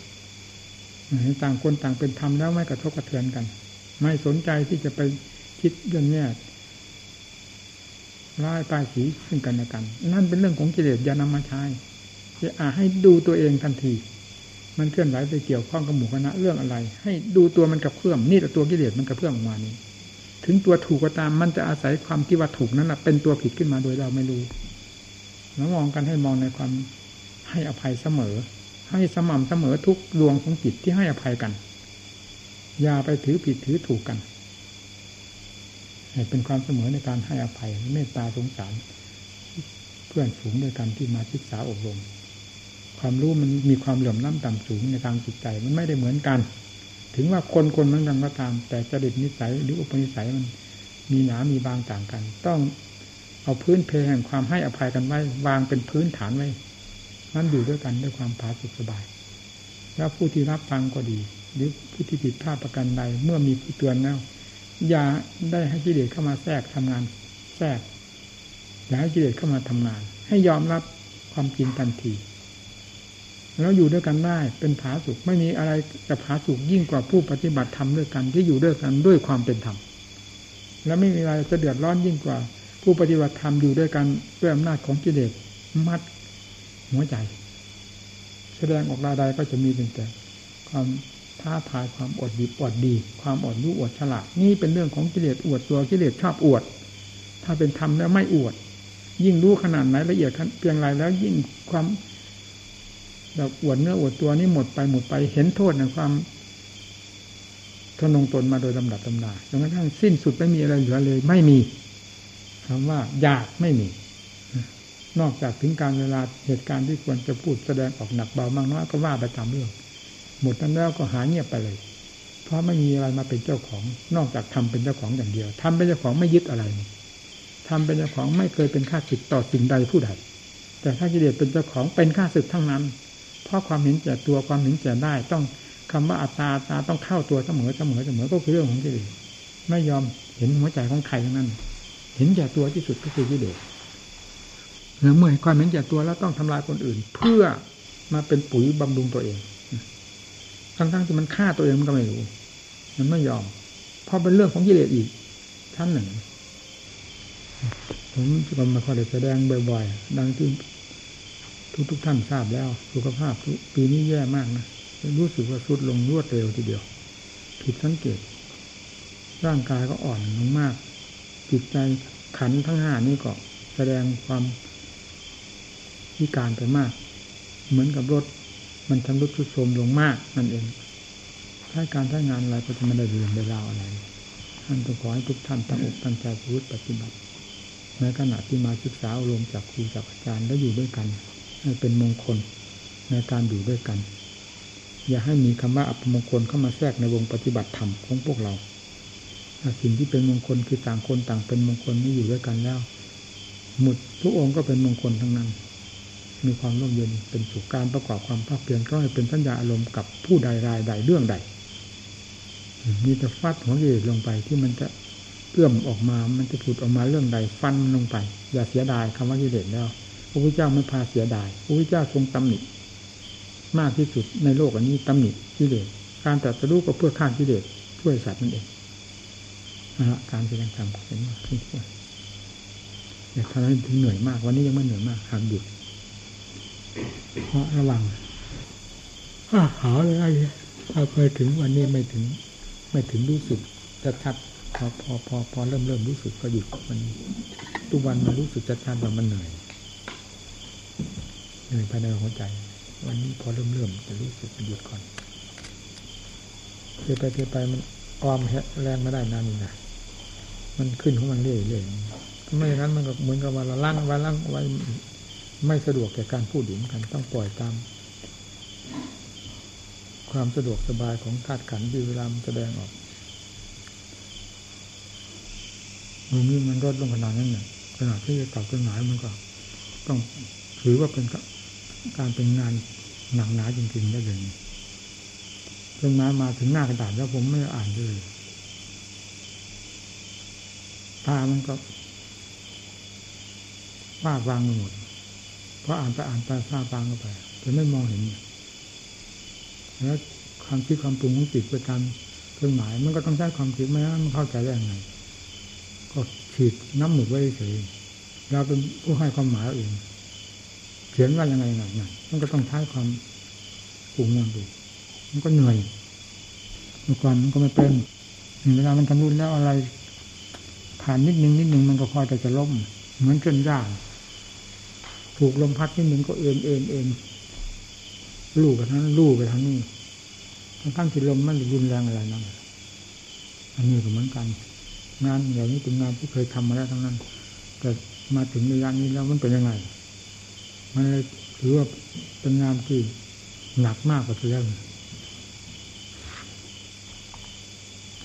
ต่างคนต่างเป็นธรรมแล้วไม่กระทบกระเทือนกัน ไม่สนใจที่จะไปคิดเรื่องร้ายปลายสีซึ่งกันและกัน นั่นเป็นเรื่องของกิเลสอย่านำมาใช้จะอาให้ดูตัวเองทันที มันเคลื่อนไหวไปเกี่ยวข้องกับหมู่คณะเรื่องอะไร ให้ดูตัวมันกับเพื่อมนี่แต่ตัวกิเลสมันกับเพื่อมออกมานี้ ถึงตัวถูกก็ตามมันจะอาศัยความที่ว่าถูกนั้นเป็นตัวผิดขึ้นมาโดยเราไม่รู้ แล้วมองกันให้มองในความให้อภัยเสมอ ให้สม่ำเสมอทุกดวงของจิตที่ให้อภัยกัน อย่าไปถือผิดถือถูกกันเป็นความเสมอในการให้อภัยเมตตาสงสาร เพื่อนฝูงด้วยกันที่มาศึกษาอบรม ความรู้มันมีความเหลื่อมล้ำต่ำสูงในทางจิตใจมันไม่ได้เหมือนกัน ถึงว่าคนคนมันกันก็ตาม แต่จริตนิสัยหรืออุปนิสัยมันมีหนามีบางต่างกัน ต้อง เอาพื้นเพแห่งความให้อภัยกันไว้วางเป็นพื้นฐานไว้นั้นอยู่ด้วยกันด้วยความผาสุกสบาย แล้วผู้ที่รับฟังก็ดี หรือผู้ที่ผิดพลาดประกันใดเมื่อมีผู้เตือนแล้วอย่าได้ให้กิเลสเข้ามาแทรกทำงานแทรกอย่าให้กิเลสเข้ามาทำงาน ให้ยอมรับความจริงทันทีแล้วอยู่ด้วยกันได้เป็นผาสุกไม่มีอะไรจะผาสุกยิ่งกว่าผู้ปฏิบัติธรรมด้วยกันที่อยู่ด้วยกันด้วยความเป็นธรรมและไม่มีอะไรจะเดือดร้อนยิ่งกว่า ผู้ปฏิบัติธรรมอยู่ด้วยกันด้วยอำนาจของกิเลสมัดหัวใจ แสดงออกราใดก็จะมีแต่ความท้าทายความอดดีอดดี ความอดรู้อดฉลาดนี่เป็นเรื่องของกิเลสอวดตัวกิเลสชอบอวด ถ้าเป็นธรรมแล้วไม่อวด ยิ่งรู้ขนาดไหนละเอียดเพียงไรแล้วยิ่งความแบบอวดเนื้ออวดตัวนี้หมดไปหมดไปเห็นโทษในความทนงตนมาโดยลำดับตำดาจนกระทั่งสิ้นสุดไม่มีอะไรเหลือเลย ไม่มี คำว่าอยากไม่มี นอกจากถึงการเวลาเหตุการณ์ที่ควรจะพูดแสดงออกหนักเบามากน้อยก็ว่าไปตามเรื่อง หมดนั้นแล้วก็หายเงียบไปเลย เพราะไม่มีอะไรมาเป็นเจ้าของ นอกจากทำเป็นเจ้าของอย่างเดียวทำเป็นเจ้าของไม่ยึดอะไรทำเป็นเจ้าของไม่เคยเป็นข้าศึกต่อสิ่งใดผู้ใดแต่ถ้ากิเลสเป็นเจ้าของเป็นข้าศึกทั้งนั้น เพราะความเห็นแก่ตัวความเห็นแก่ได้ต้องคำว่าอัตตาตาต้องเข้าตัวเสมอเสมอเสมอก็คือเรื่องของกิเลสไม่ยอมเห็นหัวใจของใครทั้งนั้น เห็นแก่ตัวที่สุดก็คือกิเลสเมื่อความเห็นแก่ตัวแล้วต้องทำลายคนอื่น เพื่อมาเป็นปุ๋ยบำรุงตัวเองทั้งๆที่มันฆ่าตัวเองมันก็ไม่รู้ มันไม่ยอม เพราะเป็นเรื่องของกิเลสอีกท่านหนึ่ง ผมก็มาคอยแสดงบ่อยๆ ดังที่ทุกทุกท่านทราบแล้ว สุขภาพปีนี้แย่มากนะรู้สึกว่าสุดลงรวดเร็วทีเดียว ผิดสังเกต ร่างกายก็อ่อนลงมาก จิตใจขันทั้งห้านี่ก็แสดงความพิการไปมาก เหมือนกับรถมันชำรุดทุดโทรมลงมากนั่นเองถ้าการใช้งานอะไรก็จะไม่ได้เรื่องได้ราวอะไรท่านต้องขอให้ทุกท่านตั้งอกตั้งใจพูดปฏิบัติในขณะที่มาศึกษาอารมณ์จากครูจากอาจารย์แล้วอยู่ด้วยกัน ให้เป็นมงคลในการอยู่ด้วยกัน อย่าให้มีคำว่าอัปมงคลเข้ามาแทรกในวงปฏิบัติธรรมของพวกเรา สิ่งที่เป็นมงคลคือต่างคนต่างเป็นมงคลนี่อยู่ด้วยกันแล้ว หมดทุกองค์ก็เป็นมงคลทั้งนั้น มีความร่มเย็นเป็นสุขการประกอบความภาคเพียรก็ให้เป็นสัญญาอารมณ์กับผู้ใดรายใดเรื่องใดมีแต่ฟัดหัวเยลงไปที่มันจะเอื้อมออกมา มันจะผุดออกมาเรื่องใดฟันลงไป อย่าเสียดายคำว่ากิเลสแล้วพระพุทธเจ้าไม่พาเสียดายพระพุทธเจ้าทรงตำหนิมากที่สุดในโลกอันนี้ตำหนิกิเลสการแต่จะรู้ก็เพื่อฆ่ากิเลสช่วยสัตว์นั่นเอง นะการแสดงธรรมเห็นว่าทุกคนอย่าทำให้ถึงเหนื่อยมาก วันนี้ยังไม่เหนื่อยมากหากหยุดเพราะระวังหาอะไรถ้าไปถึงวันนี้ไม่ถึง ไม่ถึงรู้สึกจะชัดพอพอพอพอเริ่มเริ่มรู้สึกก็หยุดมันทุกวันมันรู้สึกจะชัดว่ามันเหนื่อยเหนื่อยภายในหัวใจ วันนี้พอเริ่มเริ่มจะรู้สึกหยุดก่อนเทไปเทไปมันออมแรงไม่ได้นานนี่นะ มันขึ้นของมันเรื่อยๆไม่อย่างนั้นมันก็เหมือนกับว่าเราลั่งไว้ลั่งไว้ไม่สะดวกแก่การพูดถึงกันต้องปล่อยตาม ความสะดวกสบายของธาตุขันธ์ที่เวลามันแสดงออกมือนี้มันลดลงขนาดนั้นเนี่ยขนาดที่จะตัดต้นไม้มันก็ ต้องถือว่าเป็นการเป็นงานหนักหนาจริงๆได้เลยต้นไม้มาถึงหน้ากระดาษแล้วผมไม่อ่านเลย ตามันก็ฟ้าวางหมดเพราะอ่านไปอ่านไปฟ้าวางเข้าไปจะไม่มองเห็นแล้วความคิดความปรุงของจิตไปตามเครื่องหมาย มันก็ต้องใช้ความคิดไม่งั้นมันเข้าใจได้ยังไงก็ฉีดน้ำหมึกไว้เฉยเราเป็นผู้ให้ความหมายเองเขียนว่ายังไงหน่อยมันก็ต้องใช้ความปรุงอย่างดูมันก็เหนื่อยเมื่อก่อนมันก็ไม่เป็นเวลามันทำรุ่นแล้วอะไร ผ่านนิดนึงนิดนึงมันก็พอจะจะล้มเหมือนเคลื่อนย่าง ถูกลมพัดนิดนึงก็เอ็นเอ็นเอ็นลู่ไปทั้งลู่ไปทั้งนี้ทั้งทั้งที่ลมมันรุนแรงอะไรนั่นอันนี้ก็เหมือนกัน งานอย่างนี้เป็นงานที่เคยทำมาแล้วทั้งนั้น แต่มาถึงในยานนี้แล้วมันเป็นยังไง มันเลยถือว่าเป็นงานที่หนักมากกว่าที่แล้ว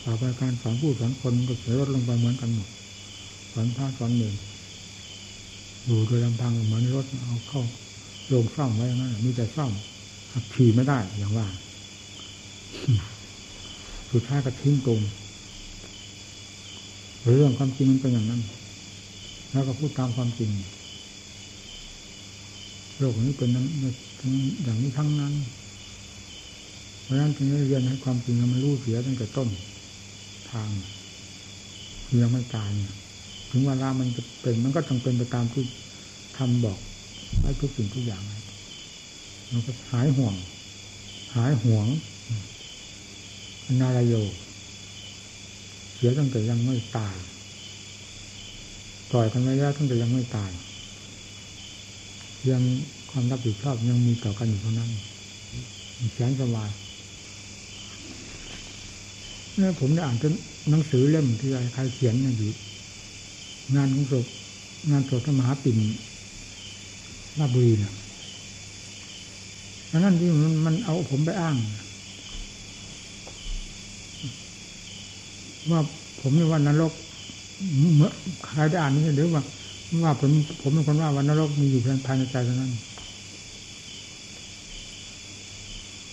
ต่อไปการสอนผู้สอนคนก็เสียลดลงไปเหมือนกันหมดสอนพระสอนเนรอยู่โดยลำพังเหมือนรถเอาเข้าโรงซ่อมไว้นั่นมีแต่ซ่อมขับขี่ไม่ได้อย่างว่าสุดท้ายก็ทิ้งตรงเรื่องความจริงมันเป็นอย่างนั้น แล้วก็พูดตามความจริงโลกนี้เป็นนั้นอย่างนี้ทั้งนั้น เพราะฉะนั้นจึงได้เรียนให้ความจริงมันรู้เสียตั้งแต่ต้น ทางยังไม่ตายถึงเวลามันจะเป็นมันก็ต้องเป็นไปตามที่ทำบอกไว้ทุกสิ่งทุกอย่างมันก็หายห่วง หายห่วงนารายโยเสียตั้งแต่ยังไม่ตายปล่อยกันไว้แล้ตั้งแต่ยังไม่ตายยังความรับผิดชอบยังมีต่อกันอยู่เท่านั้นแสนสบาย เนี่ยผมได้อ่านจนหนังสือเล่มที่ใครเขียนเนี่ยอยู่ งานของศพงานศพพระมหาปิ่นราบุรีเนี่ยนั่นที่มันมันเอาผมไปอ้าง ว่าผมนี่ว่านรกเมื่อใครได้อ่านนี่หรือว่าว่าผมผมเป็นคนว่าวันนรกมีอยู่ภายในใจเท่านั้น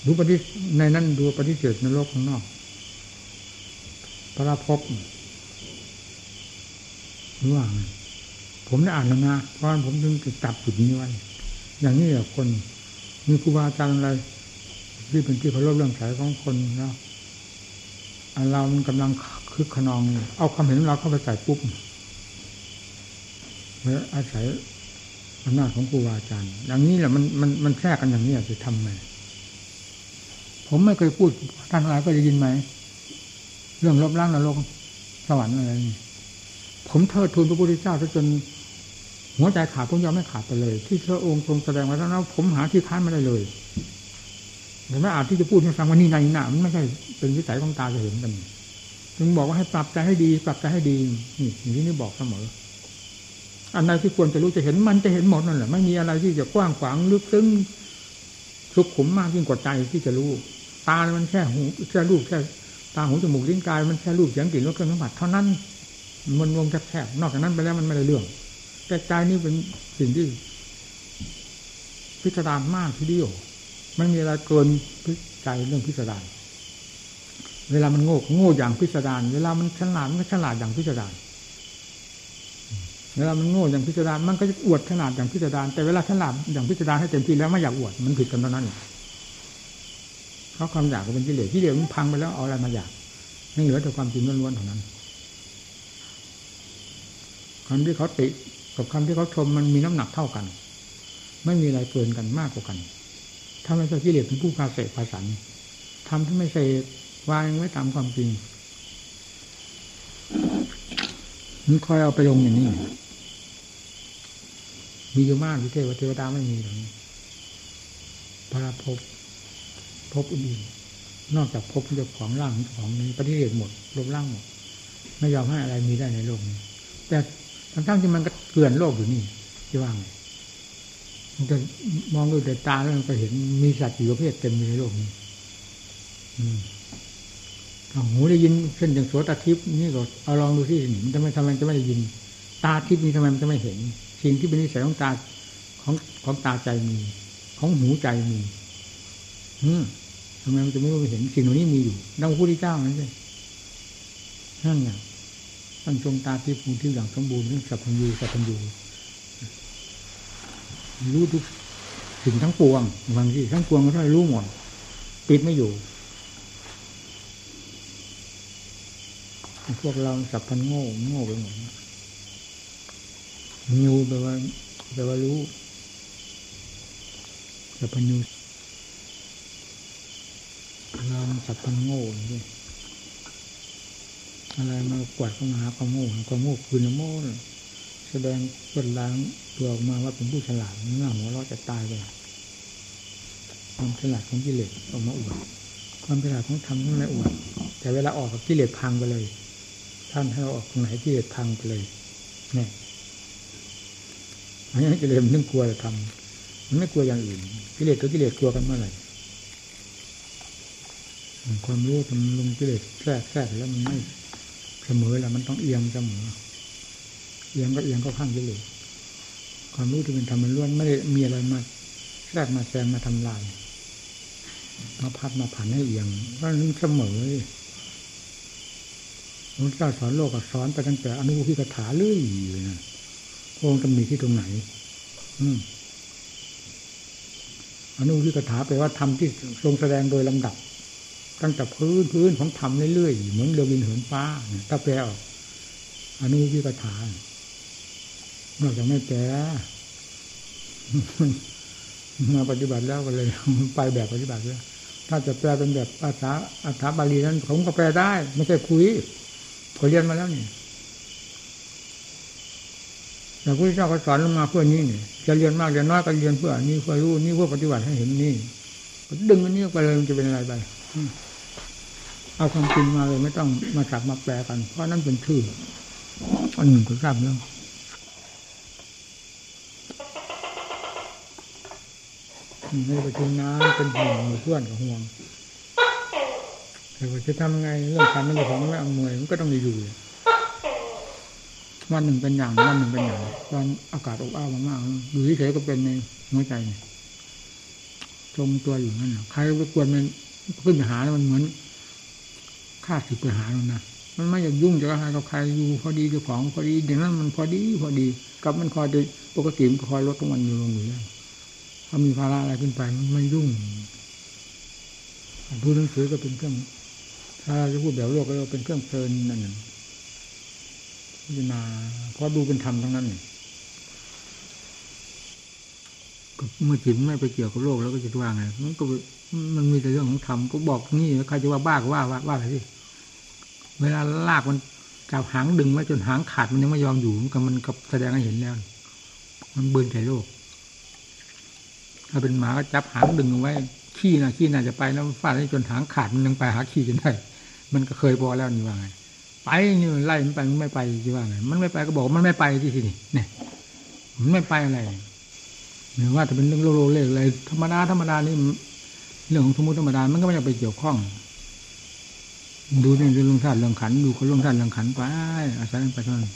ดูปฏิในนั้นดูปฏิเสธนรกข้างนอก พระพบรู้ว่าผมได้อ่านแล้วนะเพราะผมถึงจับจุดนี้ไว้ อย่างนี้แหละคนมีครูบาอาจารย์อะไรที่เป็นที่เคารพเรื่องสายของคนแล้วเรามันกำลังคึกขนอง เอาความเห็นเราเข้าไปใส่ปุ๊บเมื่อาศัยอำนาจของครูบาอาจารย์ อย่างนี้แหละมันมันมันแทรกกันอย่างนี้จะทำไงผมไม่เคยพูดท่านอะไรก็จะยินไหม รื่องลบล้างนรกสวรรค์อะไรนี่ผมเทิดทูนพระพุทธเจ้าจนหัวใจขาดผมยอมไม่ขาดไปเลย ที่พระองค์ทรงแสดงไว้แล้วผมหาที่ค้านไม่ได้เลยแต่ไม่อาจที่จะพูดให้ฟังว่านี่นายหนามันไม่ใช่เป็นวิสัยของตาจะเห็นกันจึงบอกว่าให้ปรับใจให้ดี ปรับใจให้ดีนี่อย่งที่นี่บอกเสมออันใดที่ควรจะรู้จะเห็นมันจะเห็นหมดนั่นแหละไม่มีอะไรที่จะกว้างขวางลึกซึ้งสุขุมมากยิ่งกว่าใจที่จะรู้ ตา มันแค่หูแค่รูปแค่ ตาหูจมูกลิ้นกายมันแค่รูปเสียงกลิ่นรสเครื่องสัมผัสเท่านั้นมันวงแคบๆนอกจากนั้นไปแล้วมันไม่ได้เรื่อง แต่ใจนี่เป็นสิ่งที่ พิสดารมากทีเดียวไม่มีอะไรเกินใจเรื่องพิสดารเวลามันโง่โง่อย่างพิสดารเวลามันฉลาดมันก็ฉลาดอย่างพิสดารเวลามันโง่อย่างพิสดารมันก็จะอวดขนาดอย่างพิสดารแต่เวลาฉลาดอย่างพิสดารให้เต็มที่แล้วไม่อยากอวดมันผิดกันเท่านั้น เพราะความอยากก็เป็นกิเลสที่เดียวมันพังไปแล้วเอาอะไรมาอยากไม่เหลือแต่ความจริงล้วนๆเท่านั้นคำที่เขาติกับคำที่เขาชมมันมีน้ำหนักเท่ากัน ไม่มีอะไรเกินกันมากกว่ากันถ้าไม่ใช่กิเลสเป็นผู้พาเสกพาสันทำที่ไม่เสกวางไว้ตามความจริงมันคอยเอาไปลงอย่างนี้มีอยู่มากที่เทวเทวดาไม่มีหรอกพระภพ ภพอื่นนอกจากภพเจ้าของร่างของนี้ปฏิเสธหมดลบร่างหมดไม่ยอมให้อะไรมีได้ในโลกนี้แต่ทั้งที่มันก็เกลื่อนโลกอยู่นี่ที่ว่างมันจะมองด้วยแต่ตาแล้วมันก็เห็นมีสัตว์อยู่ประเภทเต็มในโลกนี้ อืมหูได้ยินเช่นอย่างโสตทิพย์นี่ก็เอาลองดูที่มันจะไม่ทำไมจะไม่ได้ยิน ตาทิพย์นี้ทำไมมันจะไม่เห็น สิ่งที่เป็นนิสัยของตาของของตาใจมี ของหูใจมี อืม ทำไมมันจะไม่รู้เห็นสิ่งเหล่านี้มีอยู่ดังพระพุทธเจ้านั่นเลยนั่นไงท่านทรงตาที่ภูที่อย่างสมบูรณ์เรื่งสัพพัญญูสัพพัญญูรู้ทุกสิ่งทั้งปวงบางทีทั้งปวงก็ได้รู้หมดปิดไม่อยู่ พวกเราสับพันโง่โง่ไปหมดนิวแปลว่าแปลว่ารู้สับพันยู เราสับพันโง่นี่อะไรมากวาดเข้ามาหาความโง่ความโง่คือนโม่แสดงเปิดล้างตัวออกมาว่าเป็นผู้ฉลาดเงื่อหัวเราจะตายไปความฉลาดของกิเลสออกมาอวดความฉลาดของธรรมนั่นไม่อวดแต่เวลาออกกับกิเลสพังไปเลย ท่านให้เราออกตรงไหนกิเลสพังไปเลยเนี่ยอันนี้กิเลสมันต้องกลัวจะทำมันไม่กลัวอย่างอื่นกิเลสตัวกิเลสกลัวกันเมื่อไหร่ ความรู้มันลงกิเลสแทรกแทรกแล้วมันไม่เสมอแล้วมันต้องเอียงเสมอเอียงก็เอียงก็ข้างกิเลสความรู้ที่เป็นธรรมมันล้วนไม่ได้มีอะไรมาแทรกมาแซงมาทำลายมาพัดมาผันให้เอียงเพรานั้นเสมอพระเจ้าสอนโลกสอนไปตั้งแต่อนุพิกถาเรื่อยนะคงจะมีที่ตรงไหน อืมอนุพิกถาแปลว่าธรรมที่ทรงแสดงโดยลำดับ ตั้งแต่พื้นพื้นของธรรมเรื่อยๆเหมือนเรือบินเหินฟ้าถ้าแปลออกอนุพิกถานอกจากไม่แปลมาปฏิบัติแล้วก็เลยไปแบบปฏิบัติแล้วถ้าจะแปลเป็นแบบภาษาอัฐบาลีนั้นผมก็แปลได้ ไม่ใช่คุยผมเรียนมาแล้วนี่แต่พระเจ้าก็สอนลงมาเพื่อนี้นี่จะเรียนมากเรียนน้อยก็เรียนเพื่อนี้เพื่อรู้นี่เพื่อปฏิบัติให้เห็นนี่ดึงอันนี้ไปเลยมันจะเป็นอะไรไป เอาความจริงมาเลยไม่ต้องมาสับมาแปลกัน เพราะนั่นเป็นชื่ออันหนึ่งก็ทราบแล้วไม่ไปถึงน้ำเป็นห่วงเพื่อนกับห่วงแต่ว่าจะทำไงเรื่องการเรื่งของไม่อำนวยมันก็ต้องอยู่วันหนึ่งเป็นอย่างวันหนึ่งเป็นอย่างตอนอากาศอบอ้าวมากๆดูที่เฉยก็เป็นในหัวใจจมตัวอยู่นั่นใครไปกวนมันขึ้นไปหาแล้วมันเหมือน ฆ่าสึกไปหาแล้วนะมันไม่อยากยุ่งจะให้กับใครอยู่พอดีเจ้าของพอดีอย่างนั้นมันพอดีพอดีกับมันคอยดปกติมันคอยลดของมันอยู่ลงอยู่แล้วถ้ามีภาระอะไรขึ้นไปมันไม่ยุ่งพูดหนังสือก็เป็นเครื่องถ้าจะพูดแบบโลกก็เป็นเครื่องเพลินนั่นหนึ่งพิจารณาเพราะดูเป็นธรรมทั้งนั้นเมื่อจิตไม่ไปเกี่ยวกับโลกแล้วก็จะว่าไงมันก็มันมีแต่เรื่องของธรรมก็บอกนี่ใครจะว่าบ้าก็ว่าว่าว่าอะไรที่ เวลาลากมันจับหางดึงไว้จนหางขาดมันยังไม่ยอมอยู่มันก็มันก็แสดงให้เห็นแล้ว มันเบื่อใจโลก ถ้าเป็นหมาก็จับหางดึงเอาไว้ ขี้นะขี้น่าจะไปแล้วฟาดให้จนหางขาดมันยังไปหาขี้จนได้ มันก็เคยบอแล้วนี่ว่าไง ไปนี่ไล่มันไปมันไม่ไปที่ว่าไง มันไม่ไปก็บอกมันไม่ไปที่ที่นี่เนี่ยมันไม่ไปอะไรหรือว่าจะเป็นเรื่องโลโลเลกอะไรธรรมดาธรรมดานี่เรื่องของสมมติธรรมดามันก็ไม่ได้ไปเกี่ยวข้อง ดูเรื่องเรื่องธาตุเรื่องขันดูคนเรื่องธาตุเรื่องขันไปอาศัยไปเท่านั้น